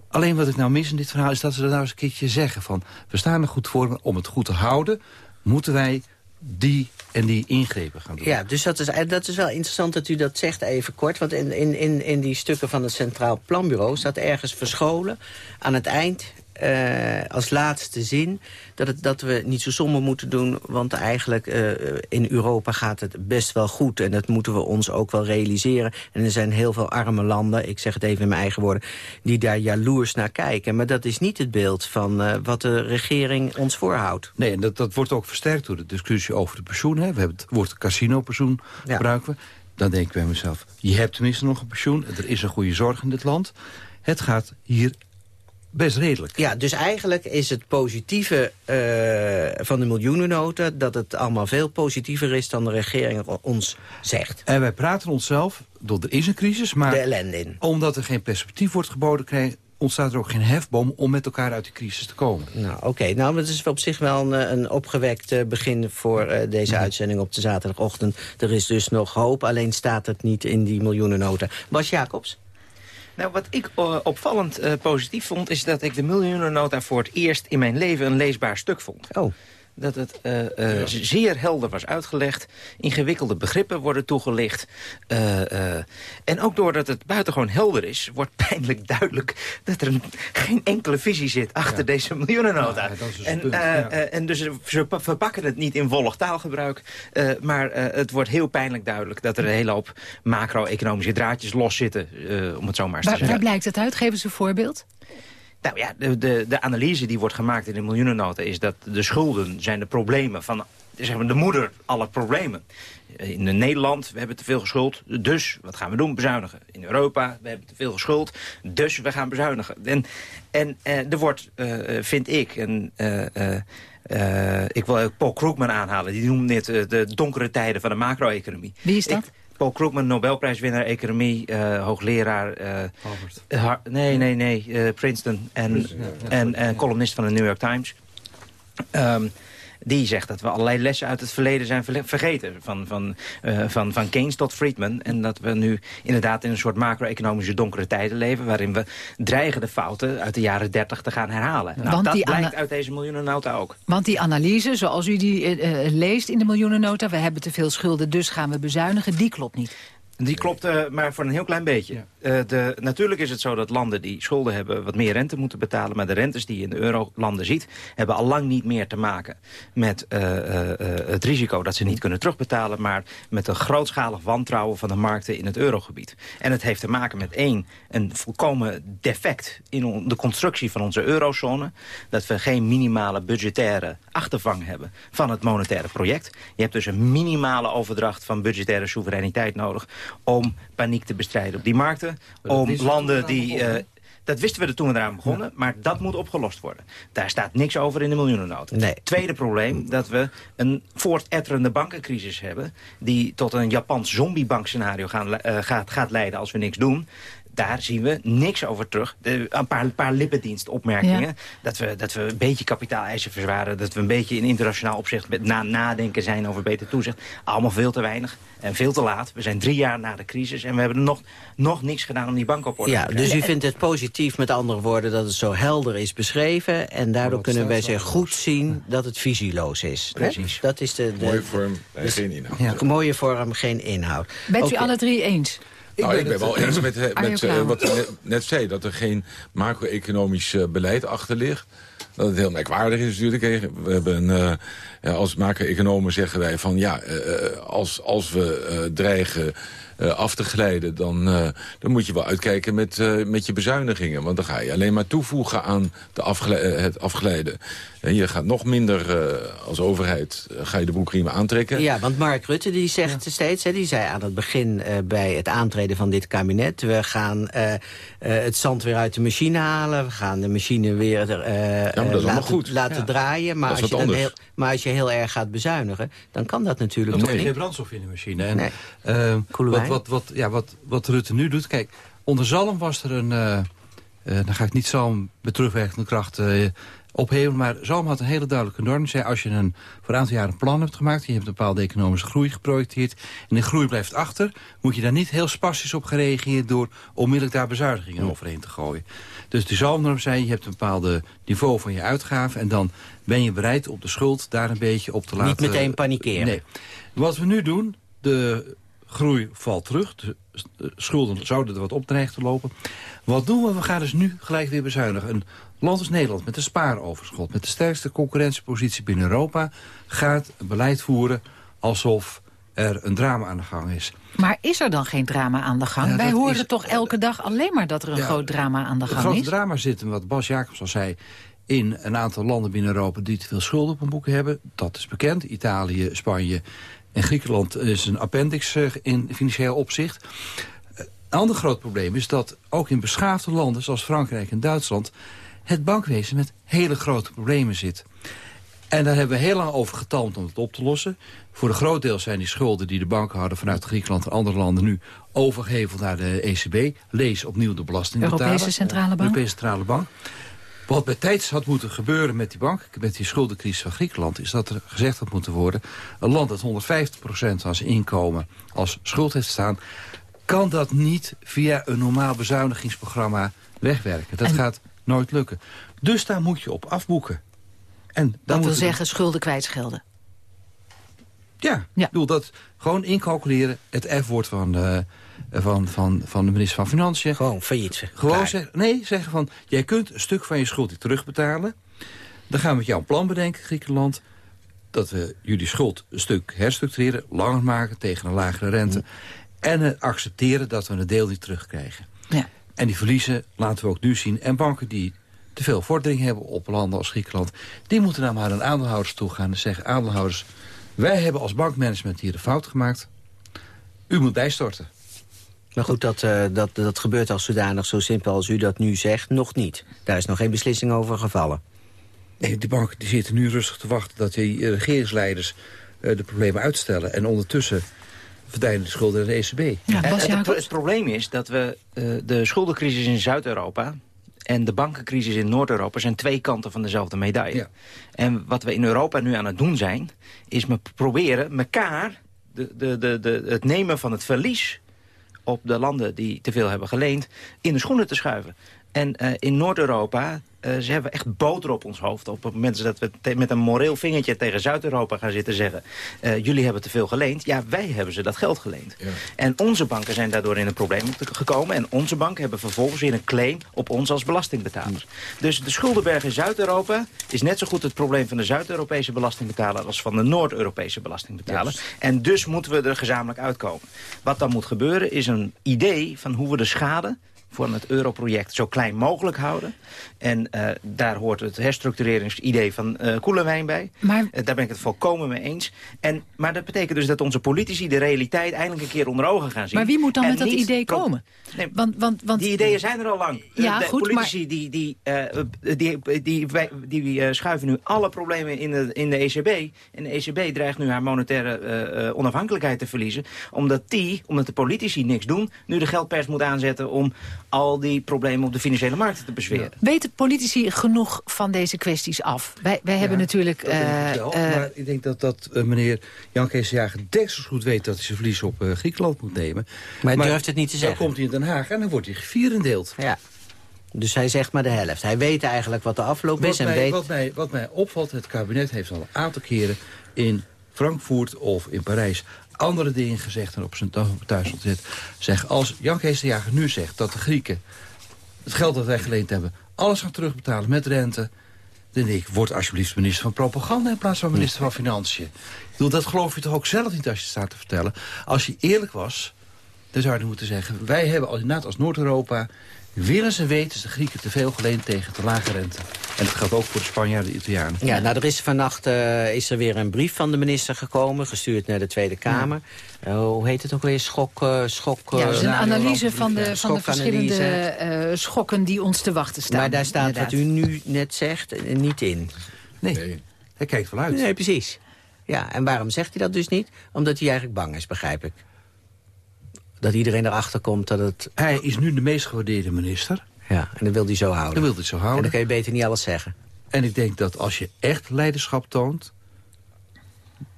Alleen wat ik nou mis in dit verhaal is dat ze dat nou eens een keertje zeggen. Van, we staan er goed voor, maar om het goed te houden... moeten wij die en die ingrepen gaan doen. Ja, dus dat is, eh, dat is wel interessant dat u dat zegt even kort. Want in, in, in, in die stukken van het Centraal Planbureau staat ergens verscholen... aan het eind, eh, als laatste zin... Dat, het, dat we niet zo somber moeten doen, want eigenlijk eh, in Europa gaat het best wel goed. En dat moeten we ons ook wel realiseren. En er zijn heel veel arme landen, ik zeg het even in mijn eigen woorden... die daar jaloers naar kijken. Maar dat is niet het beeld van eh, wat de regering ons voorhoudt. Nee, en dat, dat wordt ook versterkt door de discussie over de pensioen. Hè. We hebben het woord casino-pensioen gebruiken we. Dan denk ik bij mezelf, je hebt tenminste nog een pensioen. Er is een goede zorg in dit land. Het gaat hier best redelijk. Ja, dus eigenlijk is het positieve eh, van de miljoenennota... dat het allemaal veel positiever is dan de regering ons zegt. En wij praten onszelf, er is een crisis, maar De ellende in. omdat er geen perspectief wordt geboden... Krijg, ontstaat er ook geen hefboom om met elkaar uit de crisis te komen. Nou, oké. Nou, dat is op zich wel een, eh, een opgewekt eh, begin voor deze uitzending op de zaterdagochtend. Er is dus nog hoop, alleen staat het niet in die miljoenennota. Bas Jacobs? Nou, wat ik eh, opvallend eh, positief vond... is dat ik de miljoenennota voor het eerst in mijn leven een leesbaar stuk vond. Oh. Dat het eh, eh, zeer helder was uitgelegd. Ingewikkelde begrippen worden toegelicht. Eh, eh, en ook doordat het buitengewoon helder is... wordt pijnlijk duidelijk dat er een, geen enkele visie zit... achter deze miljoenennota. Ja, dat is dus en, dus ze pa- verpakken het niet in volg taalgebruik. eh, maar eh, het wordt heel pijnlijk duidelijk... dat er een hele hoop macro-economische draadjes loszitten. eh om het zo maar eens te zeggen. waar blijkt het uit? Geef eens een voorbeeld. Nou ja, de, de, de analyse die wordt gemaakt in de miljoenennota... is dat de schulden zijn de problemen van zeg maar, de moeder aller problemen. In Nederland, we hebben te veel geschuld, dus wat gaan we doen? Bezuinigen. In Europa, we hebben te veel geschuld, dus we gaan bezuinigen. En, en eh, er wordt, eh, vind ik, en, eh, eh, eh, ik wil ook Paul Krugman aanhalen... die noemde dit eh, de donkere tijden van de macro-economie. Wie is dat? Ik- Paul Krugman, Nobelprijswinnaar economie, eh, hoogleraar... Har- nee, nee, nee, eh, Princeton en, en, en columnist van de New York Times. Ehm, die zegt dat we allerlei lessen uit het verleden zijn vergeten. Van, van, eh, van, van Keynes tot Friedman. En dat we nu inderdaad in een soort macro-economische donkere tijden leven... waarin we dreigen de fouten uit de jaren 30 te gaan herhalen. Nou, Want dat die blijkt uit deze miljoenennota ook. Want die analyse, zoals u die eh, eh, leest in de miljoenennota... we hebben te veel schulden, dus gaan we bezuinigen, die klopt niet. Die klopt eh, maar voor een heel klein beetje. Eh, de, natuurlijk is het zo dat landen die schulden hebben... wat meer rente moeten betalen. Maar de rentes die je in de eurolanden ziet... hebben al lang niet meer te maken met eh, het risico dat ze niet kunnen terugbetalen... maar met een grootschalig wantrouwen van de markten in het eurogebied. En het heeft te maken met één, een volkomen defect... in de constructie van onze eurozone. Dat we geen minimale budgettaire achtervang hebben van het monetaire project. Je hebt dus een minimale overdracht van budgettaire soevereiniteit nodig... om paniek te bestrijden op die markten. Om landen die... eh, Dat wisten we er toen we eraan begonnen, maar dat moet opgelost worden. Daar staat niks over in de miljoenennota. Nee. Tweede probleem, dat we een voortetterende bankencrisis hebben... die tot een Japans zombiebankscenario gaan, eh, gaat, gaat leiden als we niks doen daar zien we niks over terug. De, een paar, paar lippendienstopmerkingen. Ja. Dat, we, dat we een beetje kapitaaleisen verzwaren. Dat we een beetje in internationaal opzicht met na nadenken zijn over beter toezicht. Allemaal veel te weinig en veel te laat. We zijn drie jaar na de crisis en we hebben nog, nog niks gedaan om die bank op orde Ja, te krijgen. dus u vindt het positief, met andere woorden, dat het zo helder is beschreven. En daardoor kunnen wij zeer goed zien dat het visieloos is. hè? Precies. Dat is de, de Mooie vorm, en geen inhoud. Ja. Mooie vorm, geen inhoud. Bent u alle drie eens? Ik nou, ben, ik ben wel eens met, eh, <clears throat> met eh, wat u net, net zei... dat er geen macro-economisch eh, beleid achter ligt. Dat het heel merkwaardig is natuurlijk. We hebben, eh, ja, als macro-economen zeggen wij van... ja, eh, eh, als, als we eh, dreigen eh, af te glijden... Dan, eh, dan moet je wel uitkijken met, eh, met je bezuinigingen. Want dan ga je alleen maar toevoegen aan de afgle- eh, het afglijden. En je gaat nog minder eh, als overheid... eh, ga je de broekriemen aantrekken. Ja, want Mark Rutte die zegt steeds, hè, die zei aan het begin eh, bij het aantreden van dit kabinet... we gaan eh, eh, het zand weer uit de machine halen, we gaan de machine weer eh, allemaal laten, goed. laten Ja. draaien. Maar als, je dan heel, maar als je heel erg gaat bezuinigen, dan kan dat natuurlijk Dan toch moet je geen brandstof in de machine. En, Nee. eh? Wat, wat, wat, ja, wat, wat Rutte nu doet... Kijk, onder Zalm was er een... eh, eh, dan ga ik niet Zalm met terugwerkende kracht eh, opheven... maar Zalm had een hele duidelijke norm. Die zei, als je een, voor een aantal jaar een plan hebt gemaakt... je hebt een bepaalde economische groei geprojecteerd... en de groei blijft achter... moet je daar niet heel spastisch op gereageerd... door onmiddellijk daar bezuinigingen overheen te gooien. Dus de Zalmnorm zei, je hebt een bepaalde niveau van je uitgaven... en dan ben je bereid om de schuld daar een beetje op te laten... Niet meteen panikeren. Nee. Wat we nu doen, de groei valt terug. De schulden zouden er wat op dreigen te lopen. Wat doen we? We gaan dus nu gelijk weer bezuinigen. Een land als Nederland met een spaaroverschot... met de sterkste concurrentiepositie binnen Europa... gaat een beleid voeren alsof er een drama aan de gang is. Maar is er dan geen drama aan de gang? Ja, Wij horen is- toch elke dag alleen maar dat er een Ja, groot drama aan de gang grote is? drama zit, wat Bas Jacobs al zei... in een aantal landen binnen Europa die te veel schulden op hun boeken hebben. Dat is bekend. Italië, Spanje en Griekenland is een appendix eh, in financieel opzicht. Een ander groot probleem is dat ook in beschaafde landen... zoals Frankrijk en Duitsland... het bankwezen met hele grote problemen zit. En daar hebben we heel lang over getalmd om het op te lossen. Voor een groot deel zijn die schulden die de banken hadden... vanuit Griekenland en andere landen nu overgeheveld naar de ECB. Lees opnieuw de belasting Europese. Centrale Bank. Europese Centrale Bank. Wat bij tijds had moeten gebeuren met die bank, met die schuldencrisis van Griekenland, is dat er gezegd had moeten worden, een land dat 150% van zijn inkomen als schuld heeft staan, kan dat niet via een normaal bezuinigingsprogramma wegwerken. Dat En- gaat nooit lukken. Dus daar moet je op afboeken. En Dat wil zeggen schulden kwijtschelden. Ja, ik bedoel dat gewoon incalculeren het F-woord van, eh, van, van, van de minister van Financiën. Gewoon failliet. Gewoon zeggen, nee, zeggen van, jij kunt een stuk van je schuld niet terugbetalen. Dan gaan we met jou een plan bedenken, Griekenland. Dat we jullie schuld een stuk herstructureren, langer maken tegen een lagere rente. En accepteren dat we een deel niet terugkrijgen. Ja. En die verliezen laten we ook nu zien. En banken die te veel vordering hebben op landen als Griekenland... die moeten dan maar naar de aandeelhouders toe gaan en zeggen... aandeelhouders, wij hebben als bankmanagement hier de fout gemaakt. U moet bijstorten. Maar goed, dat, eh, dat, dat gebeurt als zodanig zo simpel als u dat nu zegt, nog niet. Daar is nog geen beslissing over gevallen. Nee, die banken die zitten nu rustig te wachten dat die eh, regeringsleiders eh, de problemen uitstellen. En ondertussen verdwijnen de schulden naar de ECB. En het, het probleem is dat we eh, de schuldencrisis in Zuid-Europa en de bankencrisis in Noord-Europa zijn twee kanten van dezelfde medaille. En wat we in Europa nu aan het doen zijn, is me proberen elkaar de, de, de, de, het nemen van het verlies op de landen die te veel hebben geleend in de schoenen te schuiven. En eh, in Noord-Europa, eh, ze hebben echt boter op ons hoofd. Op het moment dat we met een moreel vingertje tegen Zuid-Europa gaan zitten zeggen... eh, jullie hebben te veel geleend. Ja, wij hebben ze dat geld geleend. En onze banken zijn daardoor in een probleem gekomen. En onze banken hebben vervolgens weer een claim op ons als belastingbetalers. Dus de schuldenberg in Zuid-Europa is net zo goed het probleem van de Zuid-Europese belastingbetaler... als van de Noord-Europese belastingbetaler. En dus moeten we er gezamenlijk uitkomen. Wat dan moet gebeuren is een idee van hoe we de schade voor het europroject zo klein mogelijk houden. En uh, daar hoort het herstructureringsidee van uh, Koelewijn bij. Maar... Uh, daar ben ik het volkomen mee eens. En, maar dat betekent dus dat onze politici de realiteit eindelijk een keer onder ogen gaan zien. Maar wie moet dan en met dat idee komen? Nee, want, want, want... Die ideeën zijn er al lang. Ja, de goed, politici maar... die, die, die, die, die, die, die schuiven nu alle problemen in de, in de ECB. En de ECB dreigt nu haar monetaire onafhankelijkheid te verliezen. Omdat die, omdat de politici niks doen, nu de geldpers moet aanzetten om al die problemen op de financiële markten te bezweren. Ja. Weten politici genoeg van deze kwesties af? Wij, wij hebben ja, natuurlijk... Uh, ik wel, uh, maar ik denk dat, dat uh, meneer Jan Kees Jager deksels goed weet... dat hij zijn verlies op Griekenland moet nemen. Maar hij durft het niet te zeggen. Dan komt hij in Den Haag en dan wordt hij gevierendeeld. Ja. Dus hij zegt maar de helft. Hij weet eigenlijk wat de afloop wat is. En mij, weet... wat, mij, wat mij opvalt, het kabinet heeft al een aantal keren... in Frankfurt of in Parijs andere dingen gezegd en op zijn thuis zit. Zeg, als Jan Kees de Jager nu zegt dat de Grieken het geld dat wij geleend hebben... alles gaan terugbetalen met rente... dan denk ik, word alsjeblieft minister van Propaganda... in plaats van minister van Financiën. Ik dat geloof je toch ook zelf niet als je staat te vertellen. Als je eerlijk was, dan zou je moeten zeggen... wij hebben inderdaad als Noord-Europa... willen ze weten de Grieken te veel geleend tegen te lage rente. En dat geldt ook voor de Spanjaarden en de Italianen. Ja, nou, er is vannacht uh, is er weer een brief van de minister gekomen... gestuurd naar de Tweede Kamer. Ja. Uh, hoe heet het ook weer? Schok... Uh, schok ja, is een analyse van de, van de verschillende schokken die ons te wachten staan. Maar daar staat inderdaad. wat u nu net zegt niet in. Nee, nee. hij kijkt wel uit. Nee, precies. Ja, en waarom zegt hij dat dus niet? Omdat hij eigenlijk bang is, begrijp ik. Dat iedereen erachter komt dat het... Hij is nu de meest gewaardeerde minister. Ja, en dat wil hij zo houden. Dat wil hij zo houden. En dan kun je beter niet alles zeggen. En ik denk dat als je echt leiderschap toont...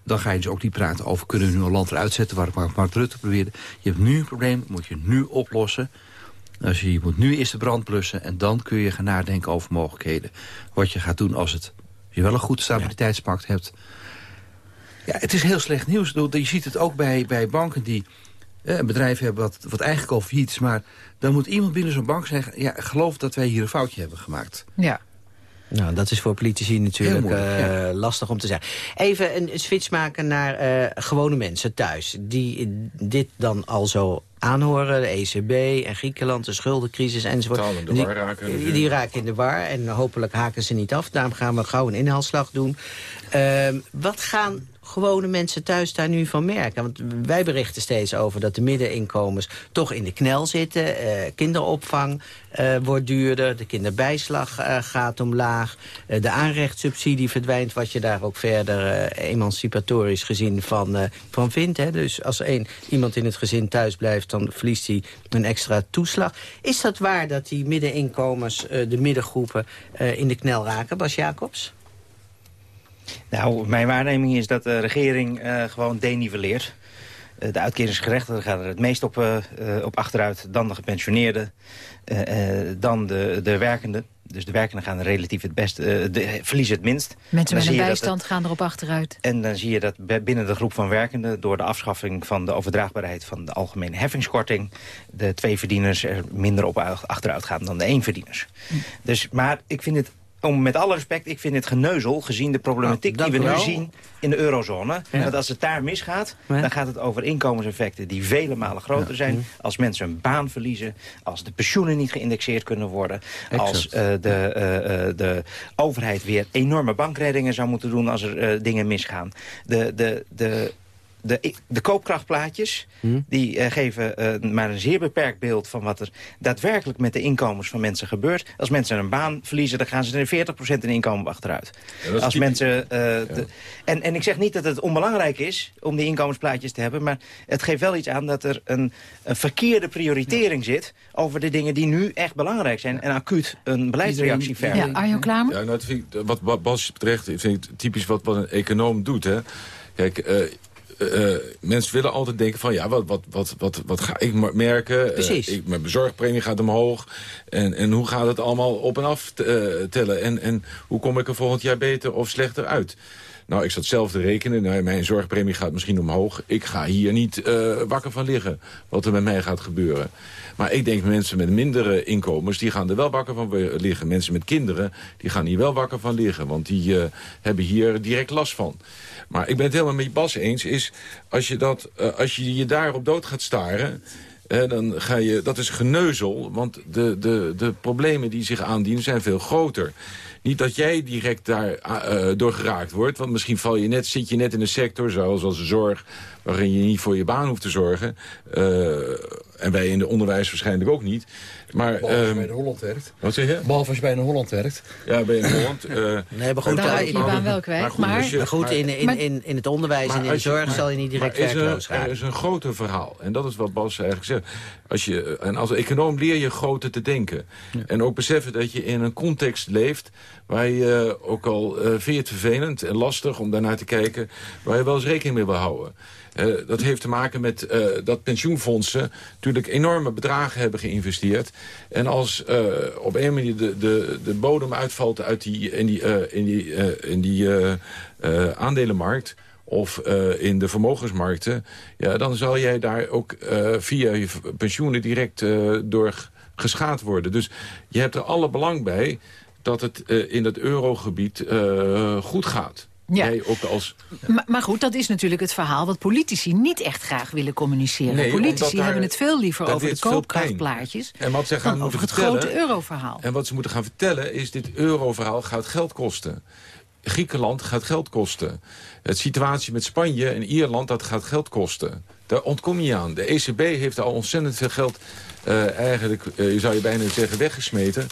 dan ga je dus ook niet praten over... kunnen we nu een land eruit zetten waar Mark Rutte probeerde. Je hebt nu een probleem, moet je nu oplossen. Als je, je moet nu eerst de brand blussen... en dan kun je gaan nadenken over mogelijkheden. Wat je gaat doen als het, je wel een goed stabiliteitspact hebt. Ja, het is heel slecht nieuws. Je ziet het ook bij, bij banken die een bedrijf hebben wat, wat eigenlijk al failliet is... maar dan moet iemand binnen zo'n bank zeggen... ja, geloof dat wij hier een foutje hebben gemaakt. Ja. Nou, dat is voor politici natuurlijk moeilijk, uh, ja. lastig om te zeggen. Even een switch maken naar uh, gewone mensen thuis... die dit dan al zo aanhoren, de ECB en Griekenland, de schuldencrisis enzovoort. in de war raken. Die, die, raken in de war en hopelijk haken ze niet af. Daarom gaan we gauw een inhaalslag doen. Uh, wat gaan gewone mensen thuis daar nu van merken? Want wij berichten steeds over dat de middeninkomens toch in de knel zitten. Uh, kinderopvang uh, wordt duurder, de kinderbijslag uh, gaat omlaag. de aanrechtssubsidie verdwijnt, wat je daar ook verder emancipatorisch gezien van, van vindt. Hè? Dus als één iemand in het gezin thuis blijft, dan verliest hij een extra toeslag. Is dat waar dat die middeninkomens, de middengroepen, in de knel raken, Bas Jacobs? Nou, mijn waarneming is dat de regering uh, gewoon deniveleert. Uh, de uitkeringsgerechtigden gaan er het meest op, uh, op achteruit. Dan de gepensioneerden. dan de, de werkenden. Dus de werkenden gaan relatief het best, de, verliezen het minst. Mensen met een bijstand het, gaan erop achteruit. En dan zie je dat binnen de groep van werkenden... door de afschaffing van de overdraagbaarheid van de algemene heffingskorting... de twee verdieners er minder op achteruit gaan dan de éénverdieners. Hm. Dus, maar ik vind het om met alle respect, ik vind het geneuzel... gezien de problematiek nou, die we wel. nu zien in de eurozone. Ja. Dat als het daar misgaat, Ja. dan gaat het over inkomenseffecten... die vele malen groter zijn. Als mensen een baan verliezen. Als de pensioenen niet geïndexeerd kunnen worden. Als uh, de, uh, uh, de overheid weer enorme bankreddingen zou moeten doen... als er dingen misgaan. De, de, de, de, de koopkrachtplaatjes Hm? die uh, geven uh, maar een zeer beperkt beeld van wat er daadwerkelijk met de inkomens van mensen gebeurt. Als mensen een baan verliezen, dan gaan ze er 40% in inkomen achteruit. Ja, Als mensen, uh, de, en, en ik zeg niet dat het onbelangrijk is om die inkomensplaatjes te hebben, maar het geeft wel iets aan dat er een, een verkeerde prioritering zit over de dingen die nu echt belangrijk zijn en acuut een beleidsreactie vergen. Ja, Arjo Klamer? Ja, nou, dat vind ik, wat, wat Bas betreft vind ik typisch wat, wat een econoom doet. Hè. Kijk, eh, eh, mensen willen altijd denken van... ja, wat, wat, wat, wat, wat ga ik merken? Eh, Precies. ik, mijn bezorgpremie gaat omhoog. En, en hoe gaat het allemaal op en af tellen? En, en hoe kom ik er volgend jaar beter of slechter uit? Nou, ik zat zelf te rekenen. Nou, mijn zorgpremie gaat misschien omhoog. Ik ga hier niet wakker van liggen wat er met mij gaat gebeuren. Maar ik denk mensen met mindere inkomens... die gaan er wel wakker van liggen. Mensen met kinderen die gaan hier wel wakker van liggen. Want die hebben hier direct last van. Maar ik ben het helemaal met Bas eens. Is als je, dat, eh, als je je daarop dood gaat staren... eh, dan ga je, dat is geneuzel, want de, de, de problemen die zich aandienen zijn veel groter. Niet dat jij direct daar uh, door geraakt wordt. Want misschien val je net, zit je net in een sector, zoals als de zorg... waarin je niet voor je baan hoeft te zorgen. Uh, en wij in de onderwijs waarschijnlijk ook niet. Maar, Behalve als je um, bij de Holland werkt. Wat zeg je? Behalve als je bij een Holland werkt. Ja, bij een Holland. Uh, <laughs> nee, maar goed, raak je je baan wel kwijt. Maar goed, maar, je, maar goed in, in, in, in het onderwijs en in de zorg zal je niet direct werkloos gaan. Er is een groter verhaal. En dat is wat Bas eigenlijk zegt. Als je, en als econoom leer je groter te denken. Ja. En ook beseffen dat je in een context leeft... waar je ook al uh, vind je het vervelend en lastig om daarnaar te kijken... waar je wel eens rekening mee wil houden. Uh, dat heeft te maken met uh, dat pensioenfondsen natuurlijk enorme bedragen hebben geïnvesteerd. En als uh, op een manier de, de, de bodem uitvalt uit die, in die, in die, in die aandelenmarkt of in de vermogensmarkten... Ja, dan zal jij daar ook via je pensioenen direct door geschaad worden. Dus je hebt er alle belang bij dat het in het eurogebied goed gaat. Ja. Jij ook als... maar, maar, goed, dat is natuurlijk het verhaal wat politici niet echt graag willen communiceren. Nee, politici daar, hebben het veel liever over de koopkrachtplaatjes... En wat ze gaan over het vertellen, grote euroverhaal. En wat ze moeten gaan vertellen is, dit euroverhaal gaat geld kosten. Griekenland gaat geld kosten. Het situatie met Spanje en Ierland, dat gaat geld kosten. Daar ontkom je aan. De ECB heeft al ontzettend veel geld, uh, eigenlijk, uh, zou je bijna zeggen, weggesmeten.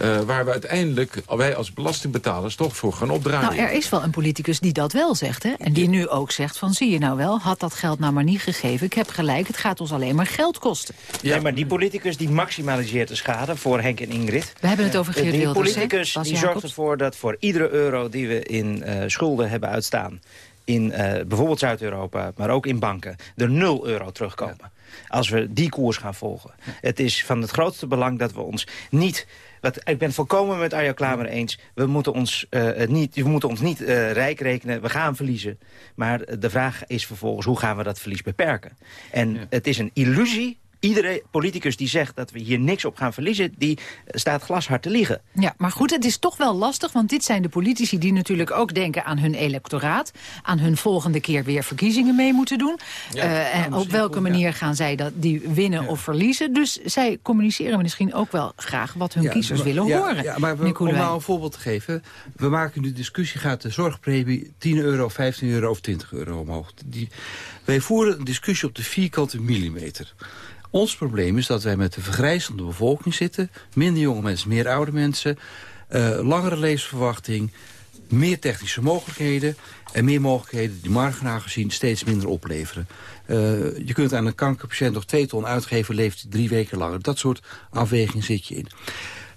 Uh, waar we uiteindelijk, wij als belastingbetalers, toch voor gaan opdraaien. Nou, er is wel een politicus die dat wel zegt, hè? En die nu ook zegt van, zie je nou wel, had dat geld nou maar niet gegeven. Ik heb gelijk, het gaat ons alleen maar geld kosten. Ja, nee, maar die politicus die maximaliseert de schade voor Henk en Ingrid. We hebben het over Geert Die Wilders, politicus die zorgt ervoor dat voor iedere euro die we in schulden hebben uitstaan in uh, bijvoorbeeld Zuid-Europa, maar ook in banken, er 0 euro terugkomen. Ja. Als we die koers gaan volgen. Ja. Het is van het grootste belang dat we ons niet... Wat, ik ben het volkomen met Arjo Klamer eens. We moeten ons, uh, niet, we moeten ons niet uh, rijk rekenen. We gaan verliezen. Maar de vraag is vervolgens, hoe gaan we dat verlies beperken? En ja. het is een illusie Iedere politicus die zegt dat we hier niks op gaan verliezen... die staat glashard te liegen. Ja, maar goed, het is toch wel lastig... want dit zijn de politici die natuurlijk ook denken aan hun electoraat... aan hun volgende keer weer verkiezingen mee moeten doen. Ja, uh, en op welke goed, manier ja. gaan zij dat, die winnen ja. of verliezen? Dus zij communiceren misschien ook wel graag... wat hun kiezers willen horen. Ja, maar we, om nou een voorbeeld te geven... we maken nu discussie, gaat de zorgpremie 10 euro, 15 euro of 20 euro omhoog. Die, wij voeren een discussie op de vierkante millimeter... Ons probleem is dat wij met de vergrijzende bevolking zitten. Minder jonge mensen, meer oude mensen. Uh, langere levensverwachting. Meer technische mogelijkheden. En meer mogelijkheden die marginaal gezien steeds minder opleveren. Uh, je kunt aan een kankerpatiënt nog twee ton uitgeven. Leeft drie weken langer. Dat soort afweging zit je in.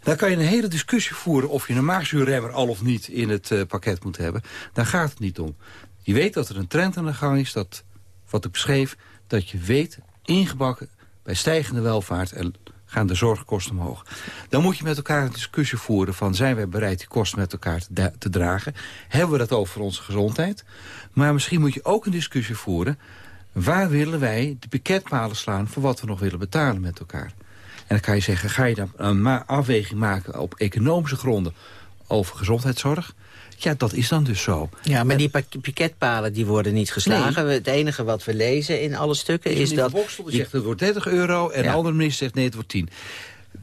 Daar kan je een hele discussie voeren of je een maagzuurremmer al of niet in het uh, pakket moet hebben. Daar gaat het niet om. Je weet dat er een trend aan de gang is, dat, wat ik beschreef, dat je weet, ingebakken, bij stijgende welvaart en gaan de zorgkosten omhoog. Dan moet je met elkaar een discussie voeren van... zijn wij bereid die kosten met elkaar te, dragen? Hebben we dat over onze gezondheid? Maar misschien moet je ook een discussie voeren... waar willen wij de piketpalen slaan... voor wat we nog willen betalen met elkaar? En dan kan je zeggen, ga je dan een afweging maken... op economische gronden over gezondheidszorg... Ja, dat is dan dus zo. Ja, maar die piketpalen die worden niet geslagen. Nee. Het enige wat we lezen in alle stukken is dat... Boksel die zegt het wordt 30 euro en ja. de andere minister zegt nee, het wordt 10.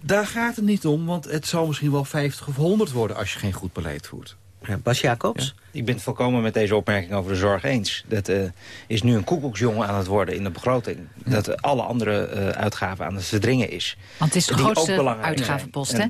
Daar gaat het niet om, want het zal misschien wel 50 of 100 worden... als je geen goed beleid voert. Ja, Bas Jacobs? Ja. Ik ben het volkomen met deze opmerking over de zorg eens. Dat uh, is nu een koekoeksjongen aan het worden in de begroting. Ja. Dat uh, alle andere uh, uitgaven aan het verdringen is. Want het is de grootste uitgavenpost, hè?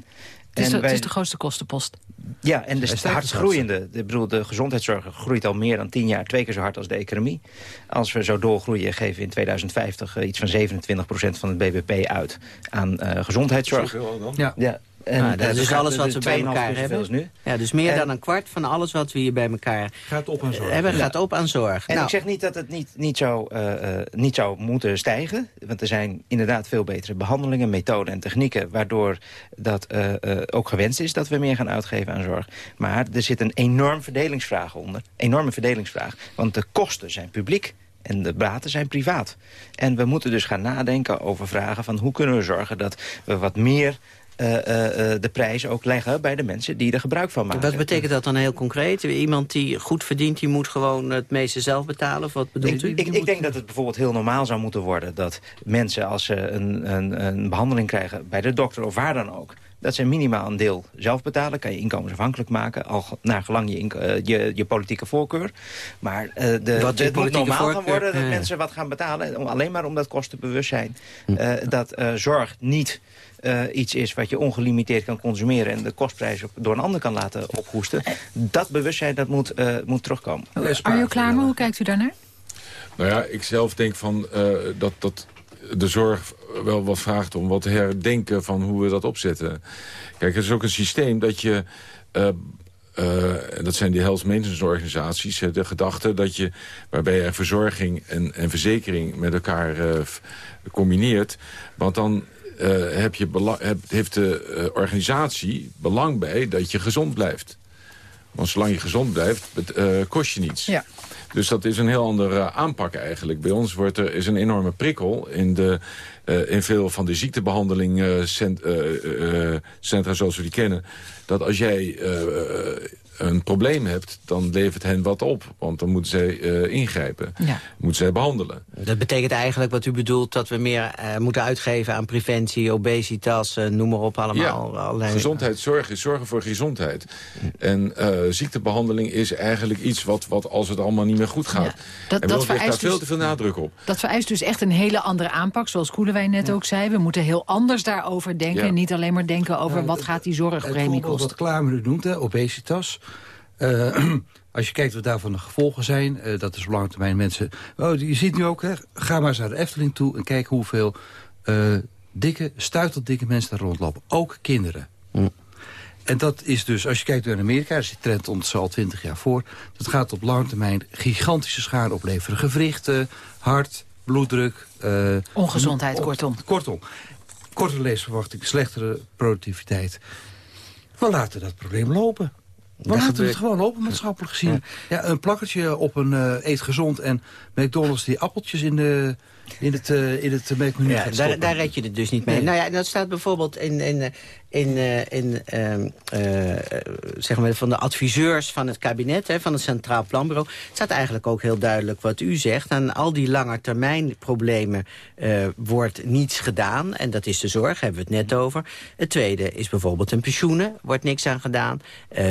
Het is, de, wij, het is de grootste kostenpost. Ja, en de hardst groeiende. Ik bedoel, de gezondheidszorg groeit al meer dan tien jaar twee keer zo hard als de economie. Als we zo doorgroeien, geven we in 2050 uh, iets van 27% van het BBP uit aan uh, gezondheidszorg. Zoveel dan? Ja. ja. En ah, dat is alles wat we bij elkaar hebben. Nu. Ja, dus meer en, dan een kwart van alles wat we hier bij elkaar gaat op aan zorg. hebben, gaat op aan zorg. En nou. ik zeg niet dat het niet, niet, zou, uh, uh, niet zou moeten stijgen. Want er zijn inderdaad veel betere behandelingen, methoden en technieken... waardoor dat uh, ook gewenst is dat we meer gaan uitgeven aan zorg. Maar er zit een enorm verdelingsvraag onder. Enorme verdelingsvraag. Want de kosten zijn publiek. En de baten zijn privaat. En we moeten dus gaan nadenken over vragen van hoe kunnen we zorgen dat we wat meer eh, eh, eh, de prijs ook leggen bij de mensen die er gebruik van maken. Wat betekent dat dan heel concreet? Iemand die goed verdient, die moet gewoon het meeste zelf betalen? Of wat bedoelt ik, u? Ik, ik denk dat het bijvoorbeeld heel normaal zou moeten worden... dat mensen als ze een, een, een behandeling krijgen bij de dokter of waar dan ook... dat ze minimaal een deel zelf betalen. Kan je inkomensafhankelijk maken, al naar gelang je, je, je politieke voorkeur. Maar eh, de, Wat de, je het moet normaal gaan worden dat mensen wat gaan betalen. Om, alleen maar omdat kostenbewustzijn. Hm. dat zorg niet... eh, iets is wat je ongelimiteerd kan consumeren... en de kostprijs op- door een ander kan laten ophoesten. Dat bewustzijn dat moet, eh, moet terugkomen. Arjo Klamer, hoe kijkt u daarnaar? Nou ja, ik zelf denk van eh, dat, dat de zorg wel wat vraagt om wat herdenken van hoe we dat opzetten. Kijk, het is ook een systeem dat je... eh, eh, dat zijn die health maintenance organisaties. De gedachte dat je, waarbij je verzorging en, en verzekering met elkaar eh, combineert. Want dan heb je bela- heb, heeft de eh, organisatie belang bij dat je gezond blijft. Want zolang je gezond blijft, eh, kost je niets. Ja. Dus dat is een heel andere aanpak eigenlijk. Bij ons wordt er, is een enorme prikkel in, de, eh, in veel van de ziektebehandelingcentra zoals we die kennen. Dat als jij eh, een probleem hebt, dan levert hen wat op. Want dan moeten zij eh, ingrijpen. Ja. Moeten zij behandelen. Dat betekent eigenlijk wat u bedoelt... dat we meer eh, moeten uitgeven aan preventie, obesitas, eh, noem maar op allemaal. Allerlei- Gezondheidszorg is zorgen voor gezondheid. En eh, ziektebehandeling is eigenlijk iets wat, wat als het allemaal niet meer goed gaat. dat- en dat daar veel dus- te veel nadruk op. Dat vereist dus echt een hele andere aanpak, zoals Koelewijn net ook zei. We moeten heel anders daarover denken. Ja. Niet alleen maar denken over Nou, wat gaat die Het zorgpremie kosten. wat Klamer noemt, hè, obesitas. Eh, <clears throat> als je kijkt wat daarvan de gevolgen zijn, eh, dat is op lange termijn mensen... Oh, je ziet nu ook, hè, ga maar eens naar de Efteling toe en kijk hoeveel eh, dikke, stuiterdikke mensen daar rondlopen. Ook kinderen. En dat is dus, als je kijkt naar Amerika, is die trend ons al twintig jaar voor. Dat gaat op lange termijn gigantische schade opleveren. Gewrichten, hart, bloeddruk. eh, Ongezondheid, kortom. Kortom. Kortere levensverwachting, slechtere productiviteit. We laten dat probleem lopen. We Dat laten gebeurt. het gewoon lopen, maatschappelijk gezien. Ja. een plakkertje op een eh, eet gezond en McDonald's die appeltjes in, de, in het, eh in het melkmenu Ja, gaat daar, daar red je het dus niet mee. Nee. Nou ja, dat staat bijvoorbeeld in, in, in, eh, in ehm, eh, zeg maar van de adviseurs van het kabinet, hè, van het Centraal Planbureau, staat eigenlijk ook heel duidelijk wat u zegt. Aan al die langetermijnproblemen eh wordt niets gedaan. En dat is de zorg, hebben we het net over. Het tweede is bijvoorbeeld een pensioenen, wordt niks aan gedaan.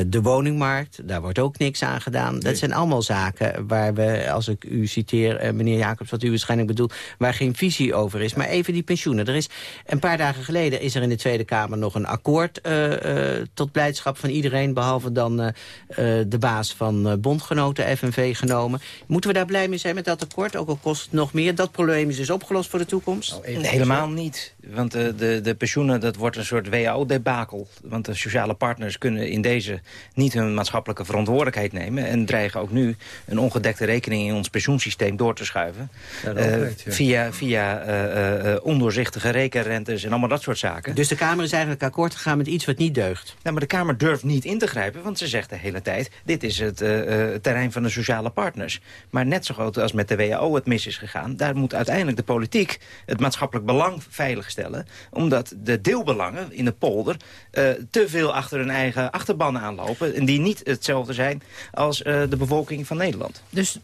De woningmarkt, daar wordt ook niks aan gedaan. Dat zijn allemaal zaken waar we, als ik u citeer, meneer Jacobs, wat u waarschijnlijk bedoelt, waar geen visie over is. Maar even die pensioenen. Er is een paar dagen geleden is er in de Tweede Kamer nog een akkoord eh, eh, tot blijdschap van iedereen, behalve dan eh, eh, de baas van eh, bondgenoten, FNV, genomen. Moeten we daar blij mee zijn met dat akkoord? Ook al kost het nog meer. Dat probleem is dus opgelost voor de toekomst? Nee, helemaal niet. Want de, de, de pensioenen, dat wordt een soort WHO-debakel. Want de sociale partners kunnen in deze niet hun maatschappelijke verantwoordelijkheid nemen... en dreigen ook nu een ongedekte rekening in ons pensioensysteem door te schuiven. Ja, Eh, ja. Via, via eh, eh, eh, ondoorzichtige rekenrentes en allemaal dat soort zaken. Dus de Kamer is eigenlijk akkoord gegaan met iets wat niet deugt? Nou, maar de Kamer durft niet in te grijpen, want ze zegt de hele tijd... dit is het eh, eh, terrein van de sociale partners. Maar net zo groot als met de WHO het mis is gegaan... daar moet uiteindelijk de politiek het maatschappelijk belang veiligstellen... omdat de deelbelangen in de polder eh, te veel achter hun eigen achterban aanlopen... en die niet hetzelfde zijn als eh, de bevolking van Nederland. Dus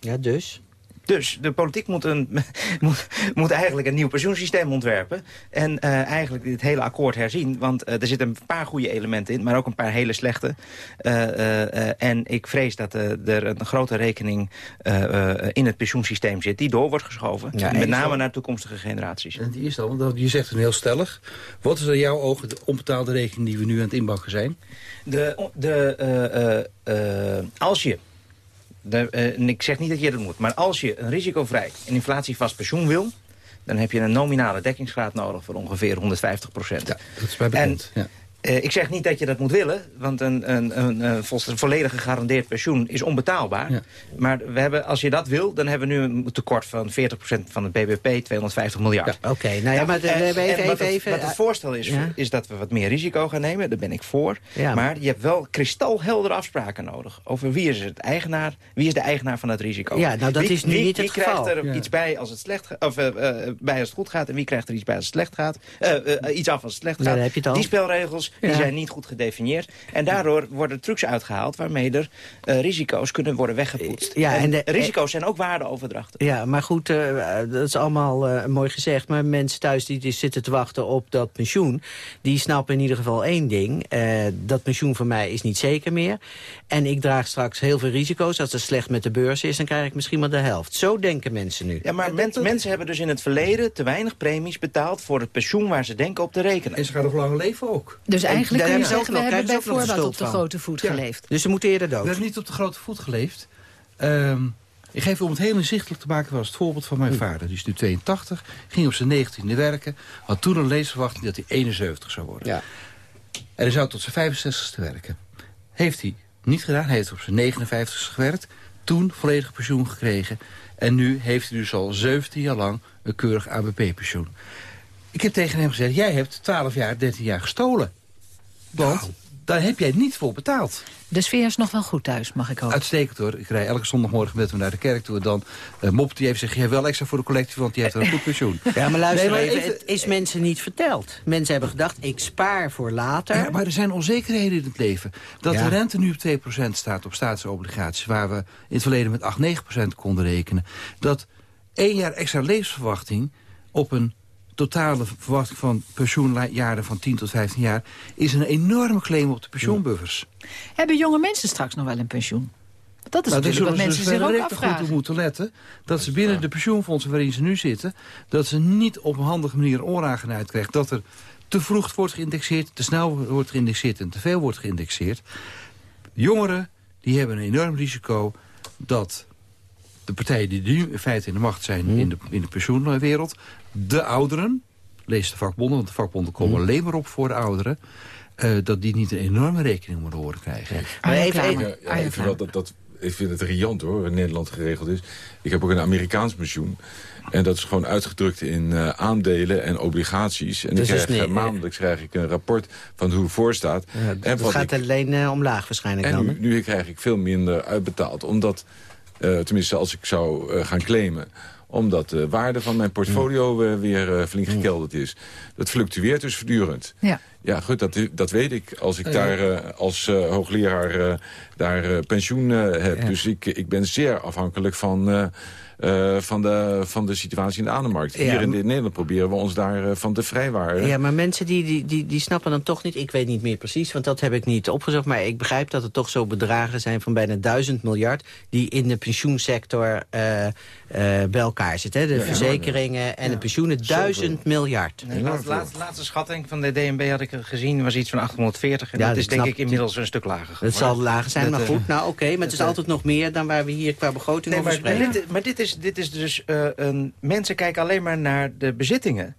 Ja, dus? Dus de politiek moet, een, <laughs> moet, moet eigenlijk een nieuw pensioensysteem ontwerpen. En eh, eigenlijk dit hele akkoord herzien. Want eh, er zitten een paar goede elementen in, maar ook een paar hele slechte. Eh, en ik vrees dat er een grote rekening in het pensioensysteem zit... die door wordt geschoven. Ja, met name naar toekomstige generaties. En die is dan, want je zegt het heel stellig. Wat is in jouw ogen de onbetaalde rekening die we nu aan het inbakken zijn? De, de, als je, de, eh, en ik zeg niet dat je dat moet... maar als je een risicovrij en inflatievast pensioen wil... dan heb je een nominale dekkingsgraad nodig voor ongeveer 150 procent. Dat is bij bekend. En, Eh, ik zeg niet dat je dat moet willen, want een, een, een, een volledig gegarandeerd pensioen is onbetaalbaar. Maar we hebben, als je dat wil, dan hebben we nu een tekort van 40% van het BBP, 250 miljard. Oké, nou ja, maar de, en- even, en even, wat, het, even, wat het voorstel is, Ja. is dat we wat meer risico gaan nemen. Daar ben ik voor. Ja. Maar je hebt wel kristalheldere afspraken nodig. Over wie is, het eigenaar, wie is de eigenaar van dat risico. Ja, nou, dat wie, is nu wie, niet wie het geval. krijgt er Ja. iets bij als het slecht of, eh, eh, bij als het goed gaat en wie krijgt er iets bij als het slecht gaat? Eh, eh, iets af als het slecht Ja, gaat. het. Die spelregels die Ja. zijn niet goed gedefinieerd. En daardoor worden trucs uitgehaald waarmee er eh, risico's kunnen worden weggepoetst. Ja, en de- risico's zijn ook waardeoverdrachten. Ja, maar goed, eh, dat is allemaal eh, mooi gezegd. Maar mensen thuis die, die zitten te wachten op dat pensioen... die snappen in ieder geval één ding. eh, dat pensioen voor mij is niet zeker meer. En ik draag straks heel veel risico's. Als het slecht met de beurs is, dan krijg ik misschien maar de helft. Zo denken mensen nu. Ja, maar men- mensen hebben dus in het verleden te weinig premies betaald... voor het pensioen waar ze denken op te rekenen. En ze gaan nog langer leven ook. Dus eigenlijk kun je hebben ze ook zeggen, we hebben bijvoorbeeld op de van. grote voet Ja. geleefd. Dus ze moeten eerder We dood. hebben niet op de grote voet geleefd. Ehm, ik geef om het heel inzichtelijk te maken was het voorbeeld van mijn vader. Die is nu 82, ging op zijn 19e werken. Had toen een levensverwachting dat hij 71 zou worden. Ja. En hij zou tot zijn 65ste werken. Heeft hij niet gedaan. Hij heeft op zijn 59ste gewerkt. Toen volledig pensioen gekregen. En nu heeft hij dus al 17 jaar lang een keurig ABP-pensioen. Ik heb tegen hem gezegd, jij hebt 12 jaar, 13 jaar gestolen. Want daar heb jij niet voor betaald. De sfeer is nog wel goed thuis, mag ik hopen. Uitstekend hoor. Ik rij elke zondagmorgen met hem naar de kerk toe. En dan uh, mopt hij even zeggen, jij wel extra voor de collectie, want die heeft een goed pensioen. <laughs> Ja, maar luister Nee, maar even, even- het is mensen niet verteld. Mensen hebben gedacht, ik spaar voor later. Ja, maar er zijn onzekerheden in het leven. Dat Ja. de rente nu op 2% staat op staatsobligaties... waar we in het verleden met 8, 9% konden rekenen. Dat één jaar extra levensverwachting op een totale verwachting van pensioenjaren van 10 tot 15 jaar... is een enorme claim op de pensioenbuffers. Hebben jonge mensen straks nog wel een pensioen? Dat is Nou, natuurlijk wat mensen dus zich ook goed afvragen. op moeten letten. Dat ze binnen de pensioenfondsen waarin ze nu zitten... dat ze niet op een handige manier oorragenheid krijgen. Dat er te vroeg wordt geïndexeerd, te snel wordt geïndexeerd... en te veel wordt geïndexeerd. Jongeren die hebben een enorm risico dat de partijen die nu in feite in de macht zijn... In, de, in de pensioenwereld, de ouderen... lees de vakbonden, want de vakbonden komen Hmm. alleen maar op voor de ouderen... eh, dat die niet een enorme rekening moeten horen krijgen. Maar even, Ja, even, ja, ik, vind wel dat, dat, ik vind het riant hoor, in Nederland geregeld is. Ik heb ook een Amerikaans pensioen. En dat is gewoon uitgedrukt in eh, aandelen en obligaties. En Dus ik krijg, niet- eh, maandelijks krijg ik een rapport van hoe het voor staat. Ja, en dat wat gaat ik, alleen omlaag waarschijnlijk en dan. nu, hè? nu krijg ik veel minder uitbetaald. Omdat, eh, tenminste als ik zou eh, gaan claimen omdat de waarde van mijn portfolio eh, weer eh, flink gekelderd is. Dat fluctueert dus voortdurend. Ja. Ja, goed, dat, dat weet ik. Als ik daar eh, als eh, hoogleraar eh, daar eh, pensioen eh, heb. Ja. Dus ik, ik ben zeer afhankelijk van, eh, van, de, van de situatie in de aandemarkt. Ja. Hier in de- Nederland proberen we ons daar eh, van te vrijwaren. Ja, maar mensen die, die, die, die snappen dan toch niet... ik weet niet meer precies, want dat heb ik niet opgezocht... maar ik begrijp dat er toch zo bedragen zijn van bijna duizend miljard... die in de pensioensector eh, eh, bij elkaar zitten. Hè? De Ja, verzekeringen en de pensioenen, duizend miljard. Nee, de laatste, laatste, laatste schatting van de DNB had ik gezien, was iets van 840. En Ja, dat is denk ik inmiddels een stuk lager Het zal geworden. lager zijn, Dat, maar goed. Nou, oké, maar het is altijd nog meer... dan waar we hier qua begroting Nee, over maar, maar, spreken. dit, maar dit, is, dit is dus eh, een... Mensen kijken alleen maar naar de bezittingen.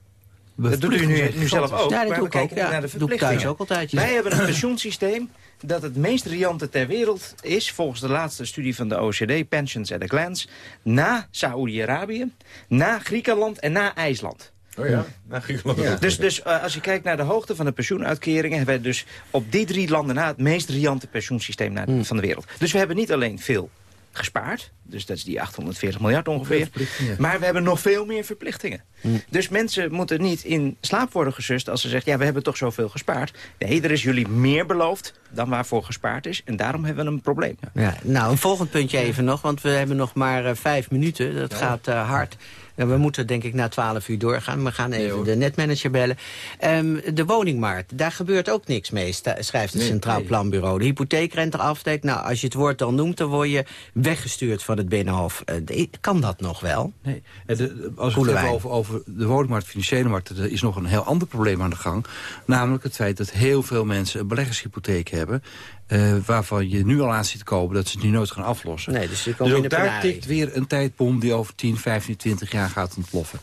Dat doet u nu, nu zelf ook. Ja, dat maar doe we ik ook. kijken Ja, naar de doe ik thuis verplichtingen. ook altijd. Wij hebben een <clears throat> pensioensysteem dat het meest riante ter wereld is... volgens de laatste studie van de OECD, Pensions at a Glance... na Saoedi-Arabië, na Griekenland en na IJsland. Oh ja, naar Griekenland. Ja. Dus, dus eh, als je kijkt naar de hoogte van de pensioenuitkeringen... hebben we dus op die drie landen na het meest riante pensioensysteem de- van de wereld. Dus we hebben niet alleen veel gespaard. Dus dat is die 840 miljard ongeveer. Maar we hebben nog veel meer verplichtingen. Dus mensen moeten niet in slaap worden gesust als ze zeggen... ja, we hebben toch zoveel gespaard. Nee, er is jullie meer beloofd dan waarvoor gespaard is. En daarom hebben we een probleem. Ja, nou, een volgend puntje even nog, want we hebben nog maar eh, vijf minuten. Dat gaat eh, hard. We moeten denk ik na twaalf uur doorgaan. We gaan even de netmanager bellen. Ehm, de woningmarkt, daar gebeurt ook niks mee, schrijft het Nee, Centraal nee. Planbureau. De hypotheekrente afdekt, nou, als je het woord dan noemt... dan word je weggestuurd van het Binnenhof. Eh, kan dat nog wel? Nee, en de- de- als we het hebben over, over de woningmarkt, de financiële markt... er is nog een heel ander probleem aan de gang. Namelijk het feit dat heel veel mensen een beleggershypotheek hebben... eh, waarvan je nu al aan ziet komen dat ze het nu nooit gaan aflossen. Nee, dus in ook de daar penarie. tikt weer een tijdbom die over 10, 15, 20 jaar gaat ontploffen.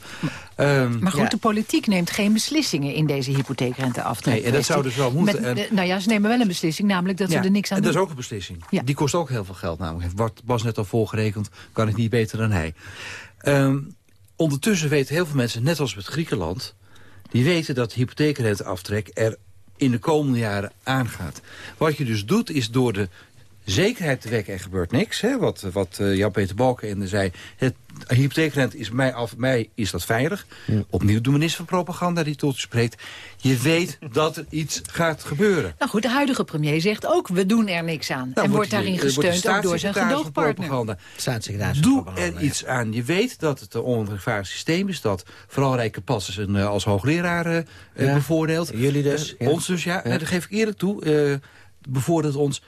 Ehm, Maar goed, ja. de politiek neemt geen beslissingen in deze hypotheekrenteaftrek. Nee, en dat zou dus wel moeten. Met, En- de- nou ja, ze nemen wel een beslissing, namelijk dat Ja, ze er niks aan en doen. dat is ook een beslissing. Ja. Die kost ook heel veel geld namelijk. Wordt was net al voorgerekend, kan ik niet beter dan hij. Ehm, ondertussen weten heel veel mensen, net als met Griekenland... die weten dat de hypotheekrenteaftrek er in de komende jaren aangaat. Wat je dus doet, is door de zekerheid te wekken... er gebeurt niks, hè, wat, wat eh, Jan-Peter Balkenende zei... het hypotheekrente is mij, af mij is dat veilig. Opnieuw de minister van Propaganda die tot spreekt. Je weet dat er iets gaat gebeuren. Nou goed, de huidige premier zegt ook, we doen er niks aan. Nou, en wordt daarin wordt gesteund ook door zijn staatssecretaris van gedoogpartner. propaganda. Staatssecretaris Doe er iets aan. Je weet dat het een onrechtvaardig systeem is... dat vooral rijke passers een, eh, als hoogleraar eh, Ja. bevoordeelt. Jullie dus, ja. Ons dus, ja. Ja. En dat geef ik eerlijk toe. eh bevoordeelt ons...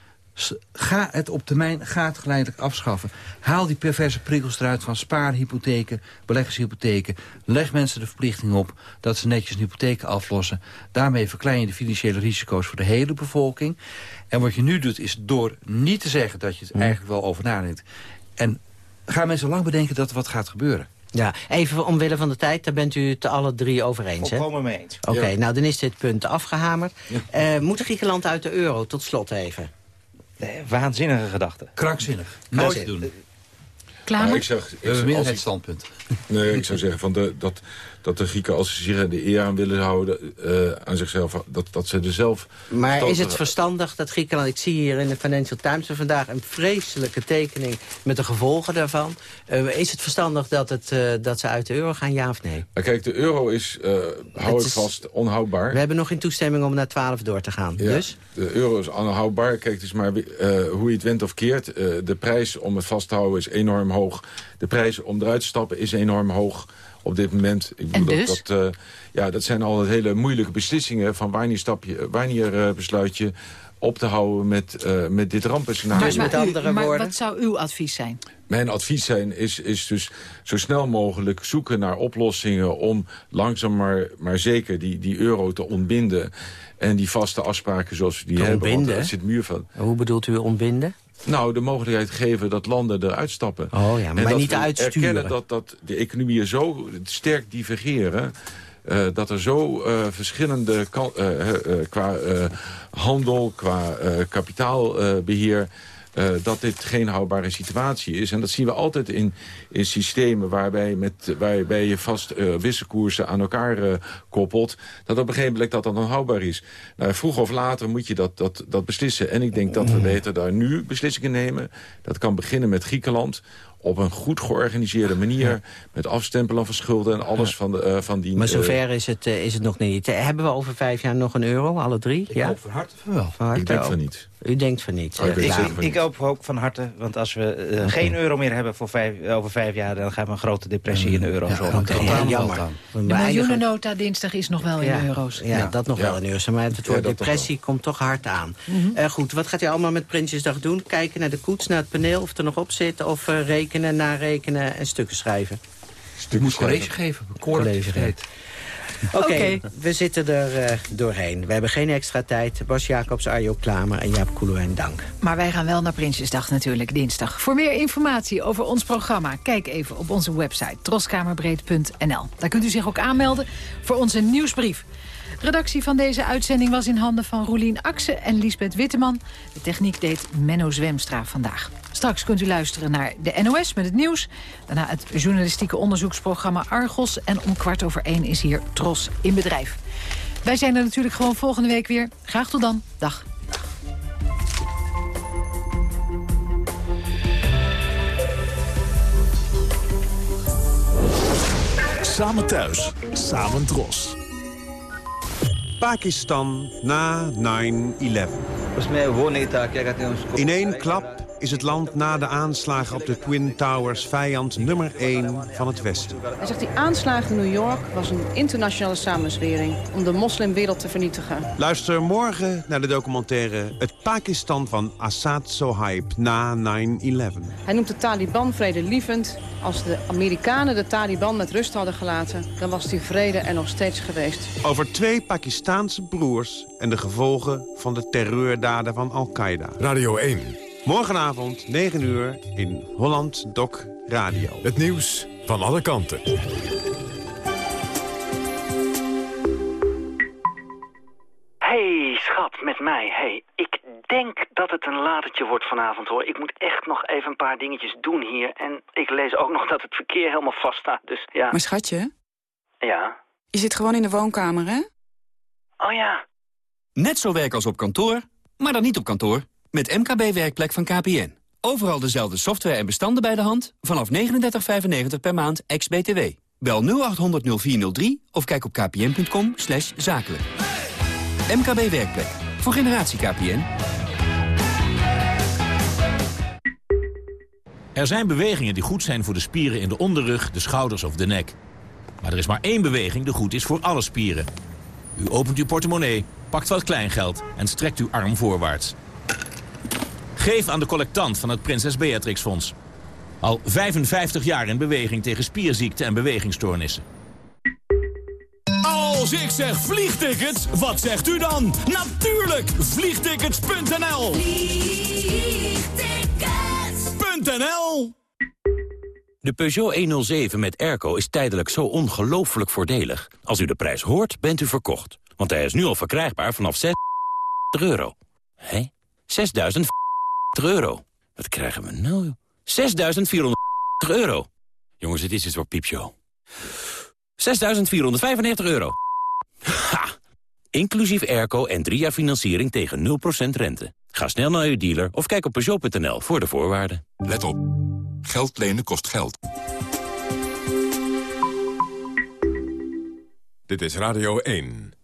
Ga het op termijn, ga het geleidelijk afschaffen. Haal die perverse prikkels eruit van spaarhypotheken, beleggershypotheken. Leg mensen de verplichting op dat ze netjes een hypotheek aflossen. Daarmee verklein je de financiële risico's voor de hele bevolking. En wat je nu doet is door niet te zeggen dat je het eigenlijk wel over nadenkt. En gaan mensen lang bedenken dat er wat gaat gebeuren. Ja, even omwille van de tijd, daar bent u het alle drie over eens, hè? Volkomen mee eens. Oké, Ja. nou dan is dit punt afgehamerd. Eh, moet Griekenland uit de euro, tot slot even? Waanzinnige gedachte. Krankzinnig. Nooit doen. Klaar? Maar ik zeg, ik als standpunt. Nee, ik zou zeggen van de, dat, dat de Grieken, als ze zich de eer aan willen houden, eh, aan zichzelf, dat, dat ze er zelf... Maar stoten- is het verstandig dat Griekenland... Ik zie hier in de Financial Times van vandaag een vreselijke tekening... met de gevolgen daarvan. Eh, is het verstandig dat, het, eh, dat ze uit de euro gaan, ja of nee? Maar kijk, de euro is, hou ik vast, onhoudbaar. We hebben nog geen toestemming om naar 12 door te gaan. Ja, Dus? De euro is onhoudbaar. Kijk, is maar hoe je het went of keert. De prijs om het vast te houden is enorm hoog. De prijs om eruit te stappen is enorm hoog op dit moment. Ik En bedoel, dus? dat, dat, eh, ja, dat zijn al hele moeilijke beslissingen... van wanneer, stap je, wanneer eh, besluit je op te houden met, eh, met dit rampenscenario. Dus met u- maar woorden? wat zou uw advies zijn? Mijn advies zijn is, is dus zo snel mogelijk zoeken naar oplossingen... om langzaam maar, maar zeker die, die euro te ontbinden... en die vaste afspraken zoals we die Te hebben. Want ontbinden? er zit muur van. Hoe bedoelt u ontbinden? Nou, de mogelijkheid geven dat landen eruit stappen. Oh ja, maar niet uitsturen. erkennen dat, dat de economieën zo sterk divergeren... eh, dat er zo eh, verschillende eh, qua handel, qua eh, kapitaalbeheer... eh, dat dit geen houdbare situatie is. En dat zien we altijd in, in systemen waarbij, met, waarbij je vast eh, wisselkoersen aan elkaar eh, koppelt. Dat op een gegeven moment dat dan houdbaar is. Nou, vroeg of later moet je dat, dat, dat beslissen. En ik denk dat we beter daar nu beslissingen nemen. Dat kan beginnen met Griekenland op een goed georganiseerde manier... met afstempelen van schulden en alles van, de, eh, van die... Maar eh, zover is het, eh, is het nog niet. Eh, hebben we over vijf jaar nog een euro, alle drie? Ik ja? hoop van harte van wel. Van harte ik denk ook. van niet. U denkt van niet. Oh, ik eh, ja. Ik, ik hoop ook van harte, want als we eh, geen euro meer hebben voor vijf, over vijf jaar... dan gaan we een grote depressie in de eurozone. Ja, jammer. De miljoenennota dinsdag is nog wel in ja, euro's. Ja, dat nog Ja. wel in euro's. Maar het woord depressie komt toch hard aan. Mhm. Eh, goed, wat gaat u allemaal met Prinsjesdag doen? Kijken naar de koets, naar het paneel, of het er nog op zit... of eh, rekenen, narekenen en stukken schrijven? Je moet college geven. Kooractiviteit. Oké, Oké. we zitten er eh, doorheen. We hebben geen extra tijd. Bas Jacobs, Arjo Klamer en Jaap Koelewijn, dank. Maar wij gaan wel naar Prinsjesdag natuurlijk, dinsdag. Voor meer informatie over ons programma, kijk even op onze website troskamerbreed.nl. Daar kunt u zich ook aanmelden voor onze nieuwsbrief. Redactie van deze uitzending was in handen van Roelien Akse en Liesbeth Witteman. De techniek deed Menno Zwemstra vandaag. Straks kunt u luisteren naar de NOS met het nieuws. Daarna het journalistieke onderzoeksprogramma Argos. En om kwart over één is hier Tros in Bedrijf. Wij zijn er natuurlijk gewoon volgende week weer. Graag tot dan. Dag. Samen thuis, samen dros. Pakistan na 9-11. In één klap is het land na de aanslagen op de Twin Towers vijand nummer 1 van het Westen. Hij zegt die aanslagen in New York was een internationale samenzwering om de moslimwereld te vernietigen. Luister morgen naar de documentaire Het Pakistan van Assad Sohaib na 9-11. Hij noemt de Taliban vredelievend. Als de Amerikanen de Taliban met rust hadden gelaten, dan was die vrede er nog steeds geweest. Over twee Pakistaanse broers en de gevolgen van de terreurdaden van Al-Qaeda. Radio 1. Morgenavond, 9 uur, in Holland Doc Radio. Het nieuws van alle kanten. Hey, schat, met mij. Hey, ik denk dat het een latertje wordt vanavond, hoor. Ik moet echt nog even een paar dingetjes doen hier. En ik lees ook nog dat het verkeer helemaal vast staat, dus ja. Maar schatje, Ja? je zit gewoon in de woonkamer, hè? Oh ja. Net zo werk als op kantoor, maar dan niet op kantoor. Met MKB Werkplek van KPN. Overal dezelfde software en bestanden bij de hand. Vanaf 39,95 per maand, ex-BTW. Bel 0800 0403 of kijk op kpn.com slash zakelijk. MKB Werkplek. Voor generatie KPN. Er zijn bewegingen die goed zijn voor de spieren in de onderrug, de schouders of de nek. Maar er is maar één beweging die goed is voor alle spieren. U opent uw portemonnee, pakt wat kleingeld en strekt uw arm voorwaarts. Geef aan de collectant van het Prinses Beatrix Fonds. Al 55 jaar in beweging tegen spierziekten en bewegingsstoornissen. Als ik zeg vliegtickets, wat zegt u dan? Natuurlijk, vliegtickets.nl. Vliegtickets.nl De Peugeot 107 met airco is tijdelijk zo ongelooflijk voordelig. Als u de prijs hoort, bent u verkocht. Want hij is nu al verkrijgbaar vanaf 6 euro. Hé? 6.000 euro. Wat krijgen we nou? 6.400 euro. Jongens, dit is iets voor piepshow. 6.495 euro. Ha! Inclusief airco en drie jaar financiering tegen 0% rente. Ga snel naar uw dealer of kijk op Peugeot.nl voor de voorwaarden. Let op. Geld lenen kost geld. Dit is Radio 1.